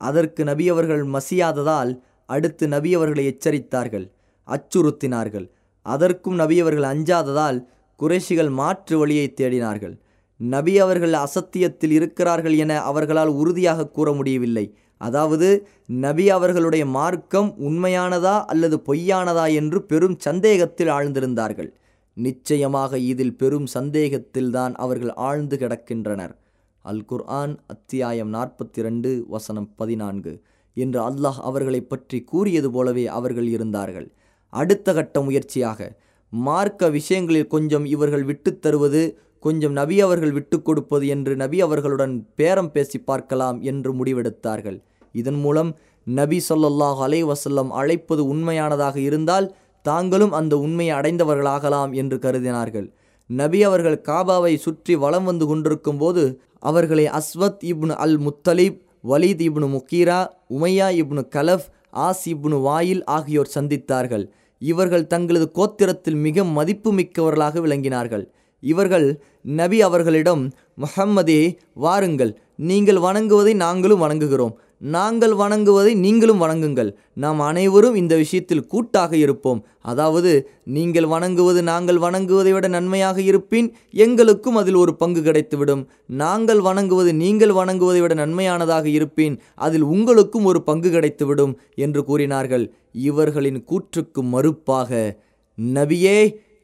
அதற்கு நபி அவர்கள் மசியாததால் அடுத்து நபி அவர்களை எச்சரித்தார்கள். அச்சுறுத்தினார்கள். அதற்கும் நபி அவர்கள் அஞ்சாததால் குறைஷிகள் மாற்று வழியை தேடினார்கள். நபி அவர்கள் அசத்தியத்தில் இருக்கிறார்கள் என அவர்களால் உறுதியாக கூற முடியவில்லை. அதாவது நபி அவர்களுடைய மார்க்கம் உண்மையானதா அல்லது பொய்யானதா என்று பெரும் சந்தேகத்தில் ஆழ்ந்திருந்தார்கள். நிச்சயமாக இதில் பெரும் சந்தேகத்தில்தான் அவர்கள் ஆழ்ந்து கிடக்கின்றனர். அல் குர்ஆன் அத்தியாயம் நாற்பத்தி ரெண்டு வசனம் பதினான்கு. என்று அல்லாஹ் அவர்களை பற்றி கூறியது போலவே அவர்கள் இருந்தார்கள். அடுத்த கட்ட முயற்சியாக மார்க்க விஷயங்களில் கொஞ்சம் இவர்கள் விட்டு தருவது கொஞ்சம் நபி அவர்கள் விட்டு கொடுப்பது என்று நபி அவர்களுடன் பேரம் பேசி பார்க்கலாம் என்று முடிவெடுத்தார்கள். இதன் மூலம் நபி ஸல்லல்லாஹு அலை வசல்லம் அழைப்பது உண்மையானதாக இருந்தால் தாங்களும் அந்த உண்மையை அடைந்தவர்களாகலாம் என்று கருதினார்கள். நபி அவர்கள் காபாவை சுற்றி வலம் வந்து கொண்டிருக்கும் போது அவர்களை Aswad ibn al Muttalib Walid ibn Mughira Umayya ibn Khalaf As ibn Wail ஆகியோர் சந்தித்தார்கள். இவர்கள் தங்களது கோத்திரத்தில் மிக மதிப்பு மிக்கவர்களாக விளங்கினார்கள். இவர்கள் நபி அவர்களிடம் முஹம்மதே வாருங்கள். நீங்கள் வணங்குவதை நாங்களும் வணங்குகிறோம். நாங்கள் வணங்குவதை நீங்களும் வணங்குங்கள். நாம் அனைவரும் இந்த விஷயத்தில் கூட்டாக இருப்போம். அதாவது நீங்கள் வணங்குவது நாங்கள் வணங்குவதை விட நன்மையாக இருப்பின் எங்களுக்கும் அதில் ஒரு பங்கு கிடைத்துவிடும். நாங்கள் வணங்குவது நீங்கள் வணங்குவதை விட நன்மையானதாக இருப்பின் அதில் உங்களுக்கும் ஒரு பங்கு கிடைத்துவிடும் என்று கூறினார்கள். இவர்களின் கூற்றுக்கு மறுப்பாக நபியே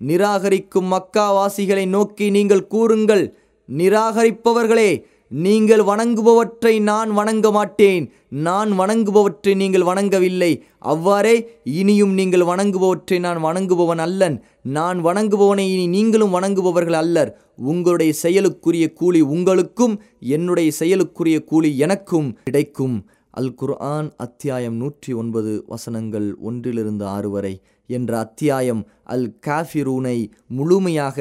நிராகரிக்கும் மக்காவாசிகளை நோக்கி நீங்கள் கூறுங்கள். நிராகரிப்பவர்களே நீங்கள் வணங்குபவற்றை நான் வணங்க மாட்டேன். நான் வணங்குபவற்றை நீங்கள் வணங்கவில்லை. அவ்வாறே இனியும் நீங்கள் வணங்குபவற்றை நான் வணங்குபவன் அல்லன். நான் வணங்குபவனை இனி நீங்களும் வணங்குபவர்கள் அல்லர். உங்களுடைய செயலுக்குரிய கூலி உங்களுக்கும் என்னுடைய செயலுக்குரிய கூலி எனக்கும் கிடைக்கும். அல் குர்ஆன் அத்தியாயம் நூற்றி ஒன்பது வசனங்கள் ஒன்றிலிருந்து ஆறு வரை என்ற அத்தியாயம் அல் காஃபிரூனை முழுமையாக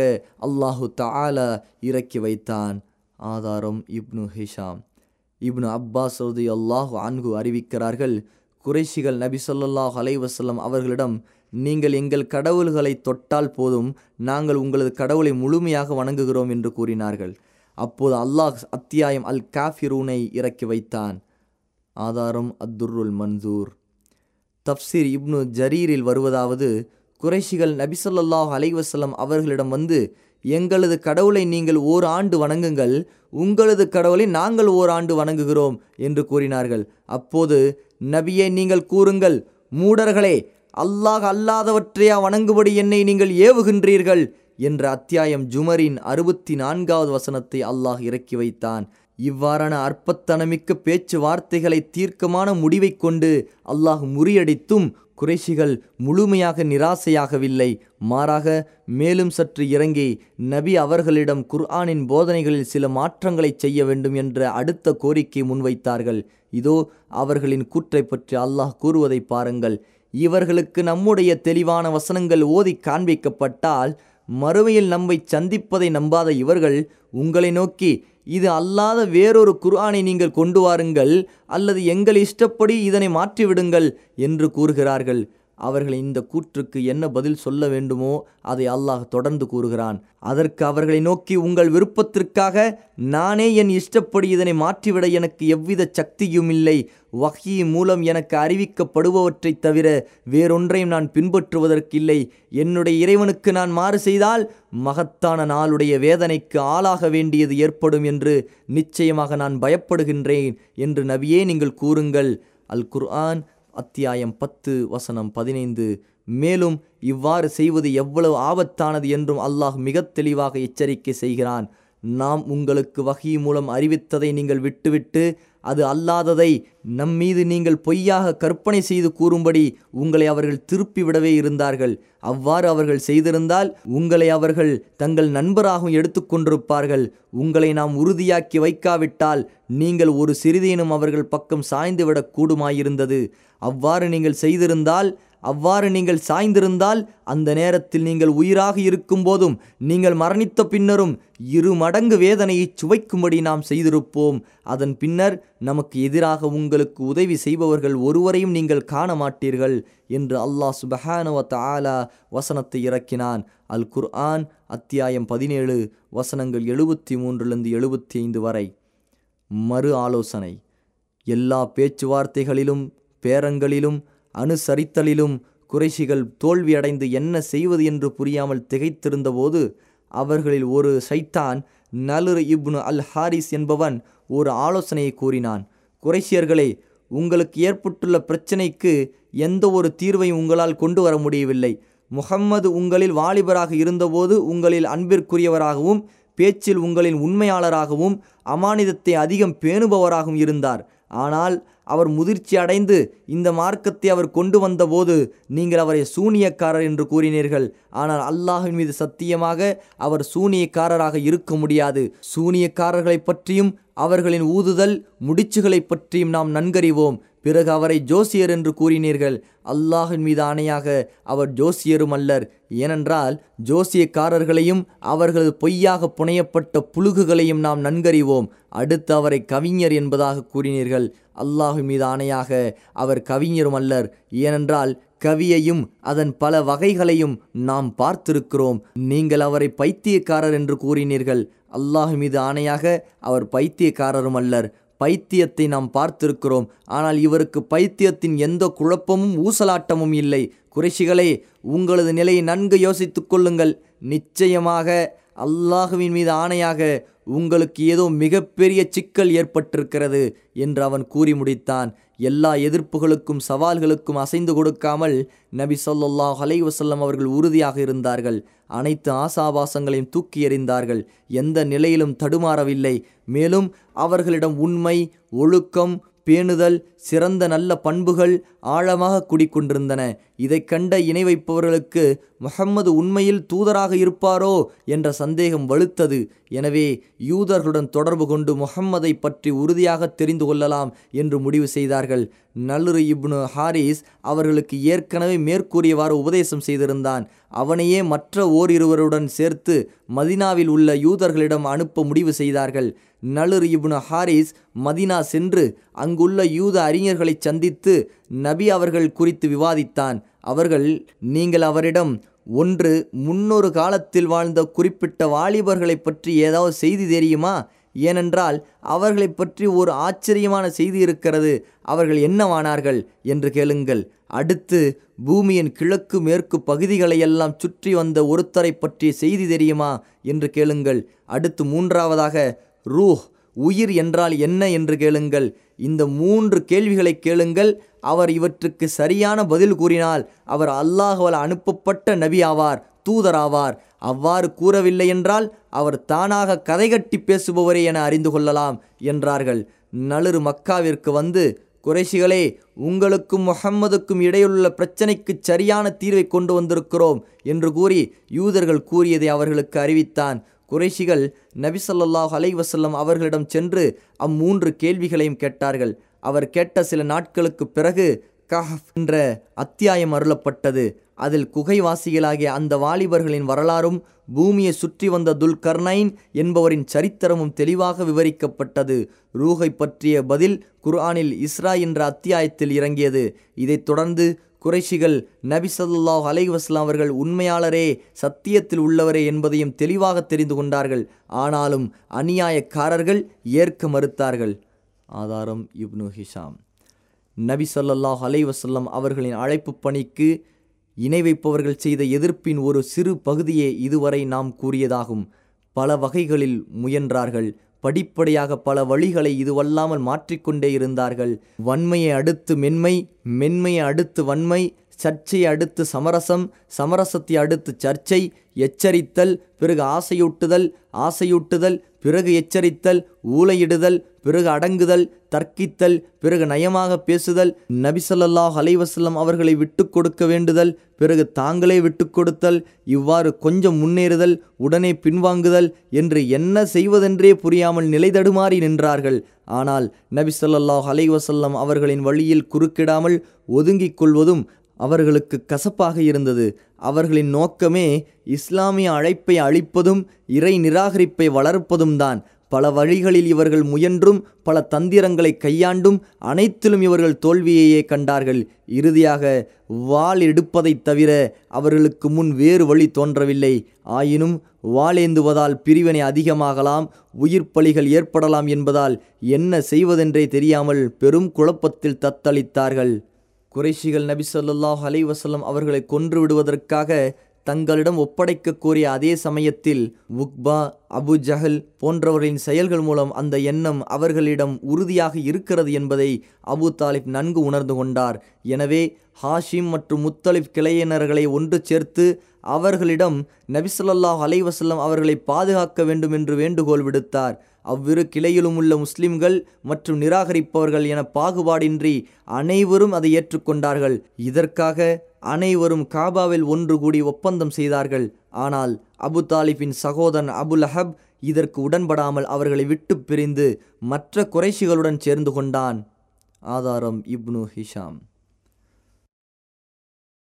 அல்லாஹு தாலா இறக்கி வைத்தான். ஆதாரம் இப்னு ஹிஷாம். இப்னு அப்பாஸ் சவுதி அல்லாஹு அன்கு அறிவிக்கிறார்கள் குறைஷிகள் நபி சொல்லாஹ் அலைவசல்லம் அவர்களிடம் நீங்கள் எங்கள் கடவுள்களை தொட்டால் போதும் நாங்கள் உங்களது கடவுளை முழுமையாக வணங்குகிறோம் என்று கூறினார்கள். அப்போது அல்லாஹ் அத்தியாயம் அல் காஃபிரூனை இறக்கி வைத்தான். ஆதாரம் அத்துருல் மன்சூர். தப்சீர் இப்னு ஜரீரில் வருவதாவது குறைஷிகள் நபிசல்லாஹ் அலைவசல்லம் அவர்களிடம் வந்து எங்களது கடவுளை நீங்கள் ஓர் ஆண்டு வணங்குங்கள் உங்களது கடவுளை நாங்கள் ஓர் ஆண்டு வணங்குகிறோம் என்று கூறினார்கள். அப்போது நபியை நீங்கள் கூறுங்கள் மூடர்களே அல்லாஹ் அல்லாதவற்றையா வணங்குபடி என்னை நீங்கள் ஏவுகின்றீர்கள்? என்ற அத்தியாயம் ஜுமரின் அறுபத்தி நான்காவது வசனத்தை அல்லாஹ் இறக்கி வைத்தான். இவ்வாறான அற்பத்தனமிக்க பேச்சு வார்த்தைகளை தீர்க்கமான முடிவை கொண்டு அல்லாஹ் முறியடித்தும் குறைஷிகள் முழுமையாக நிராசையாகவில்லை. மாறாக மேலும் சற்று இறங்கி நபி அவர்களிடம் குர்ஆனின் போதனைகளில் சில மாற்றங்களை செய்ய வேண்டும் என்ற அடுத்த கோரிக்கை முன்வைத்தார்கள். இதோ அவர்களின் கூற்றை பற்றி அல்லாஹ் கூறுவதை பாருங்கள். இவர்களுக்கு நம்முடைய தெளிவான வசனங்கள் ஓதி காண்பிக்கப்பட்டால் மறுமையில் நம்மை சந்திப்பதை நம்பாத இவர்கள் உங்களை நோக்கி இது அல்லாத வேறொரு குர்ஆனை நீங்கள் கொண்டு வாருங்கள் அல்லது எங்கள் இஷ்டப்படி இதனை மாற்றிவிடுங்கள் என்று கூறுகிறார்கள். அவர்களின் இந்த கூற்றுக்கு என்ன பதில் சொல்ல வேண்டுமோ அதை அல்லாஹ் தொடர்ந்து கூறுகிறான். அதற்கு அவர்களை நோக்கி உங்கள் விருப்பத்திற்காக நானே என் இஷ்டப்படி இதனை மாற்றிவிட எனக்கு எவ்வித சக்தியும் இல்லை. வகி மூலம் எனக்கு அறிவிக்கப்படுபவற்றை தவிர வேறொன்றையும் நான் பின்பற்றுவதற்கில்லை என்னுடைய இறைவனுக்கு நான் மாறு செய்தால் மகத்தான நாளுடைய வேதனைக்கு ஆளாக வேண்டியது ஏற்படும் என்று நிச்சயமாக நான் பயப்படுகின்றேன் என்று நபியே நீங்கள் கூறுங்கள். அல் குர்ஆன் அத்தியாயம் பத்து வசனம் பதினைந்து. மேலும் இவ்வாறு செய்வது எவ்வளவு ஆபத்தானது என்றும் அல்லாஹ் மிக தெளிவாக எச்சரிக்கை செய்கிறான். நாம் உங்களுக்கு வகி மூலம் அறிவித்ததை நீங்கள் விட்டுவிட்டு அது அல்லாததை நம்மீது நீங்கள் பொய்யாக கற்பனை செய்து கூறும்படி உங்களை அவர்கள் திருப்பிவிடவே இருந்தார்கள். அவ்வாறு அவர்கள் செய்திருந்தால் உங்களை அவர்கள் தங்கள் நண்பராகவும் எடுத்துக்கொண்டிருப்பார்கள் உங்களை நாம் உறுதியாக்கி வைக்காவிட்டால் நீங்கள் ஒரு சிறிதேனும் அவர்கள் பக்கம் சாய்ந்துவிடக் கூடுமாயிருந்தது. அவ்வாறு நீங்கள் செய்திருந்தால் அவ்வாறு நீங்கள் சாய்ந்திருந்தால் அந்த நேரத்தில் நீங்கள் உயிராக இருக்கும் போதும் நீங்கள் மரணித்த பின்னரும் இரு மடங்கு வேதனையை சுவைக்கும்படி நாம் செய்திருப்போம். அதன் பின்னர் நமக்கு எதிராக உங்களுக்கு உதவி செய்பவர்கள் ஒருவரையும் நீங்கள் காண மாட்டீர்கள் என்று அல்லாஹ் சுபஹானுவ ஆலா வசனத்தை இறக்கினான். அல் குர்ஆன் அத்தியாயம் பதினேழு வசனங்கள் எழுபத்தி மூன்றிலிருந்து எழுபத்தி ஐந்து வரை. மறு ஆலோசனை. எல்லா பேச்சுவார்த்தைகளிலும் பேரங்களிலும் அனுசரித்தலிலும் குறைஷிகள் தோல்வியடைந்து என்ன செய்வது என்று புரியாமல் திகைத்திருந்தபோது அவர்களில் ஒரு சைத்தான் நலுர் இப்னு அல் ஹாரிஸ் என்பவன் ஒரு ஆலோசனையை கூறினான். குறைஷியர்களே உங்களுக்கு ஏற்பட்டுள்ள பிரச்சனைக்கு எந்த ஒரு தீர்வையும் உங்களால் கொண்டு வர முடியவில்லை. முகம்மது உங்களில் வாலிபராக இருந்தபோது உங்களில் அன்பிற்குரியவராகவும் பேச்சில் உங்களின் உண்மையாளராகவும் அமானிதத்தை அதிகம் பேணுபவராகவும் இருந்தார். ஆனால் அவர் முதிர்ச்சி அடைந்து இந்த மார்க்கத்தை அவர் கொண்டு வந்தபோது நீங்கள் அவரை சூனியக்காரர் என்று கூறினீர்கள். ஆனால் அல்லாஹின் மீது சத்தியமாக அவர் சூனியக்காரராக இருக்க முடியாது. சூனியக்காரர்களை பற்றியும் அவர்களின் ஊதுதல் முடிச்சுகளை பற்றியும் நாம் நன்கறிவோம். பிறகு அவரை ஜோசியர் என்று கூறினீர்கள். அல்லாஹின் மீது ஆணையாக அவர் ஜோசியரும் அல்லர். ஏனென்றால் ஜோசியக்காரர்களையும் அவர்களது பொய்யாக புனையப்பட்ட புழுகுகளையும் நாம் நன்கறிவோம். அடுத்து அவரை கவிஞர் என்பதாக கூறினீர்கள். அல்லாஹின் மீது ஆணையாக அவர் கவிஞரும் அல்லர். ஏனென்றால் கவியையும் அதன் பல வகைகளையும் நாம் பார்த்திருக்கிறோம். நீங்கள் அவரை பைத்தியக்காரர் என்று கூறினீர்கள். அல்லாஹ் மீது ஆணையாக அவர் பைத்தியக்காரரும் அல்லர். பைத்தியத்தை நாம் பார்த்திருக்கிறோம். ஆனால் இவருக்கு பைத்தியத்தின் எந்த குழப்பமும் ஊசலாட்டமும் இல்லை. குறைஷிகளே உங்களது நிலையை நன்கு யோசித்து கொள்ளுங்கள். நிச்சயமாக அல்லாஹுவின் மீது ஆணையாக உங்களுக்கு ஏதோ மிகப்பெரிய சிக்கல் ஏற்பட்டிருக்கிறது என்று அவன் கூறி முடித்தான். எல்லா எதிர்ப்புகளுக்கும் சவால்களுக்கும் அசைந்து கொடுக்காமல் நபி சொல்லாஹ் அலைவசல்லம் அவர்கள் உறுதியாக இருந்தார்கள். அனைத்து ஆசாபாசங்களையும் தூக்கி எறிந்தார்கள். எந்த நிலையிலும் தடுமாறவில்லை. மேலும் அவர்களிடம் உண்மை ஒழுக்கம் பேணுதல் சிறந்த நல்ல பண்புகள் ஆழமாக குடிக்கொண்டிருந்தன. இதை கண்ட இணை வைப்பவர்களுக்கு முகம்மது உண்மையில் தூதராக இருப்பாரோ? என்ற சந்தேகம் வலுத்தது. எனவே யூதர்களுடன் தொடர்பு கொண்டு முகம்மதை பற்றி உறுதியாக தெரிந்து கொள்ளலாம் என்று முடிவு செய்தார்கள். நல்லுரு இப்னு ஹாரிஸ் அவர்களுக்கு ஏற்கனவே மேற்கூறியவாறு உபதேசம் செய்திருந்தான். அவனையே மற்ற ஓரிருவருடன் சேர்த்து மதினாவில் உள்ள யூதர்களிடம் அனுப்ப முடிவு செய்தார்கள். நலுர் இப்னு ஹாரிஸ் மதினா சென்று அங்குள்ள யூத அறிஞர்களை சந்தித்து நபி அவர்கள் குறித்து விவாதித்தான். அவர்கள் நீங்கள் அவரிடம் ஒன்று முன்னொரு காலத்தில் வாழ்ந்த குறிப்பிட்ட வாலிபர்களை பற்றி ஏதாவது செய்தி தெரியுமா? ஏனென்றால் அவர்களை பற்றி ஒரு ஆச்சரியமான செய்தி இருக்கிறது. அவர்கள் என்னவானார்கள்? என்று கேளுங்கள். அடுத்து பூமியின் கிழக்கு மேற்கு பகுதிகளையெல்லாம் சுற்றி வந்த ஒருத்தரை பற்றிய செய்தி தெரியுமா? என்று கேளுங்கள். அடுத்து மூன்றாவதாக ரூஹ் உயிர் என்றால் என்ன என்று கேளுங்கள். இந்த மூன்று கேள்விகளை கேளுங்கள். அவர் இவற்றுக்கு சரியான பதில் கூறினால் அவர் அல்லாஹுவால் அனுப்பப்பட்ட நபி ஆவார் தூதராவார். அவ்வாறு கூறவில்லை என்றால் அவர் தானாக கதை கட்டி பேசுபவரே என அறிந்து கொள்ளலாம் என்றார்கள். நளுரு மக்காவிற்கு வந்து குறைஷிகளே உங்களுக்கும் முகம்மதுக்கும் இடையுள்ள பிரச்சனைக்கு சரியான தீர்வை கொண்டு வந்திருக்கிறோம் என்று கூறி யூதர்கள் கூறியதை அவர்களுக்கு அறிவித்தான். குறைஷிகள் நபிசல்லாஹ் அலை வசல்லம் அவர்களிடம் சென்று அம்மூன்று கேள்விகளையும் கேட்டார்கள். அவர் கேட்ட சில நாட்களுக்கு பிறகு கஹப் என்ற அத்தியாயம் அருளப்பட்டது. அதில் குகைவாசிகளாகிய அந்த வாலிபர்களின் வரலாறும் பூமியை சுற்றி வந்த துல்கர்னைன் என்பவரின் சரித்திரமும் தெளிவாக விவரிக்கப்பட்டது. ரூஹை பற்றிய பதில் குர்ஆனில் இஸ்ரா என்ற அத்தியாயத்தில் இறங்கியது. இதைத் தொடர்ந்து குறைஷிகள் நபி சொல்லாஹ் அலைவாஸ்லாம் அவர்கள் உண்மையாளரே சத்தியத்தில் உள்ளவரே என்பதையும் தெளிவாக தெரிந்து கொண்டார்கள். ஆனாலும் அநியாயக்காரர்கள் ஏற்க மறுத்தார்கள். ஆதாரம் இப்னு ஹிஷாம். நபி சொல்லாஹ் அலைவசல்லம் அவர்களின் அழைப்பு பணிக்கு இணை வைப்பவர்கள் செய்த எதிர்ப்பின் ஒரு சிறு பகுதியே இதுவரை நாம் கூறியதாகும். பல வகைகளில் முயன்றார்கள். படிப்படியாக பல வழிகளை இதுவல்லாமல் மாற்றிக்கொண்டே இருந்தார்கள். வன்மையை அடுத்து மென்மை மென்மையை அடுத்து வன்மை சர்ச்சையை அடுத்து சமரசம் சமரசத்தை அடுத்து சர்ச்சை எச்சரித்தல் பிறகு ஆசையூட்டுதல் ஆசையூட்டுதல் பிறகு எச்சரித்தல் ஊலையிடுதல் பிறகு அடங்குதல் தர்க்கித்தல் பிறகு நயமாக பேசுதல் நபிசல்லாஹ் அலைவசல்லம் அவர்களை விட்டு கொடுக்க வேண்டுதல் பிறகு தாங்களே விட்டு கொடுத்தல் இவ்வாறு கொஞ்சம் முன்னேறுதல் உடனே பின்வாங்குதல் என்று என்ன செய்வதென்றே புரியாமல் நிலை தடுமாறி நின்றார்கள். ஆனால் நபிசல்லாஹ் அலைவசல்லம் அவர்களின் வழியில் குறுக்கிடாமல் ஒதுங்கிக் கொள்வதும் அவர்களுக்கு கசப்பாக இருந்தது. அவர்களின் நோக்கமே இஸ்லாமிய அழைப்பை அளிப்பதும் இறை நிராகரிப்பை வளர்ப்பதும் தான். பல வழிகளில் இவர்கள் முயன்றும் பல தந்திரங்களை கையாண்டும் அனைத்திலும் இவர்கள் தோல்வியையே கண்டார்கள். இறுதியாக வாள் எடுப்பதைத் தவிர அவர்களுக்கு முன் வேறு வழி தோன்றவில்லை. ஆயினும் வாளேந்துவதால் பிரிவினை அதிகமாகலாம் உயிர் பலிகள் ஏற்படலாம் என்பதால் என்ன செய்வதென்றே தெரியாமல் பெரும் குழப்பத்தில் தத்தளித்தார்கள். குறைஷிகள் நபி சொல்லாஹ் அவர்களை கொன்று விடுவதற்காக தங்களிடம் ஒப்படைக்க கோரிய அதே சமயத்தில் உக்பா அபு ஜஹல் போன்றவர்களின் செயல்கள் மூலம் அந்த எண்ணம் அவர்களிடம் உறுதியாக இருக்கிறது என்பதை அபு தாலிப் நன்கு உணர்ந்து கொண்டார். எனவே ஹாஷிம் மற்றும் முத்தலிப் கிளையினர்களை ஒன்று சேர்த்து அவர்களிடம் நபிசல்லாஹ் அலைவசல்லம் அவர்களை பாதுகாக்க வேண்டும் என்று வேண்டுகோள் விடுத்தார். அவ்விரு கிளையிலும் உள்ள முஸ்லிம்கள் மற்றும் நிராகரிப்பவர்கள் என பாகுபாடின்றி அனைவரும் அதை ஏற்றுக்கொண்டார்கள். இதற்காக அனைவரும் காபாவில் ஒன்று கூடி ஒப்பந்தம் செய்தார்கள். ஆனால் அபு தாலிபின் சகோதரன் அபுல் அஹப் இதற்கு உடன்படாமல் அவர்களை விட்டு பிரிந்து மற்ற குறைஷிகளுடன் சேர்ந்து கொண்டான். ஆதாரம் இப்னு ஹிஷாம்.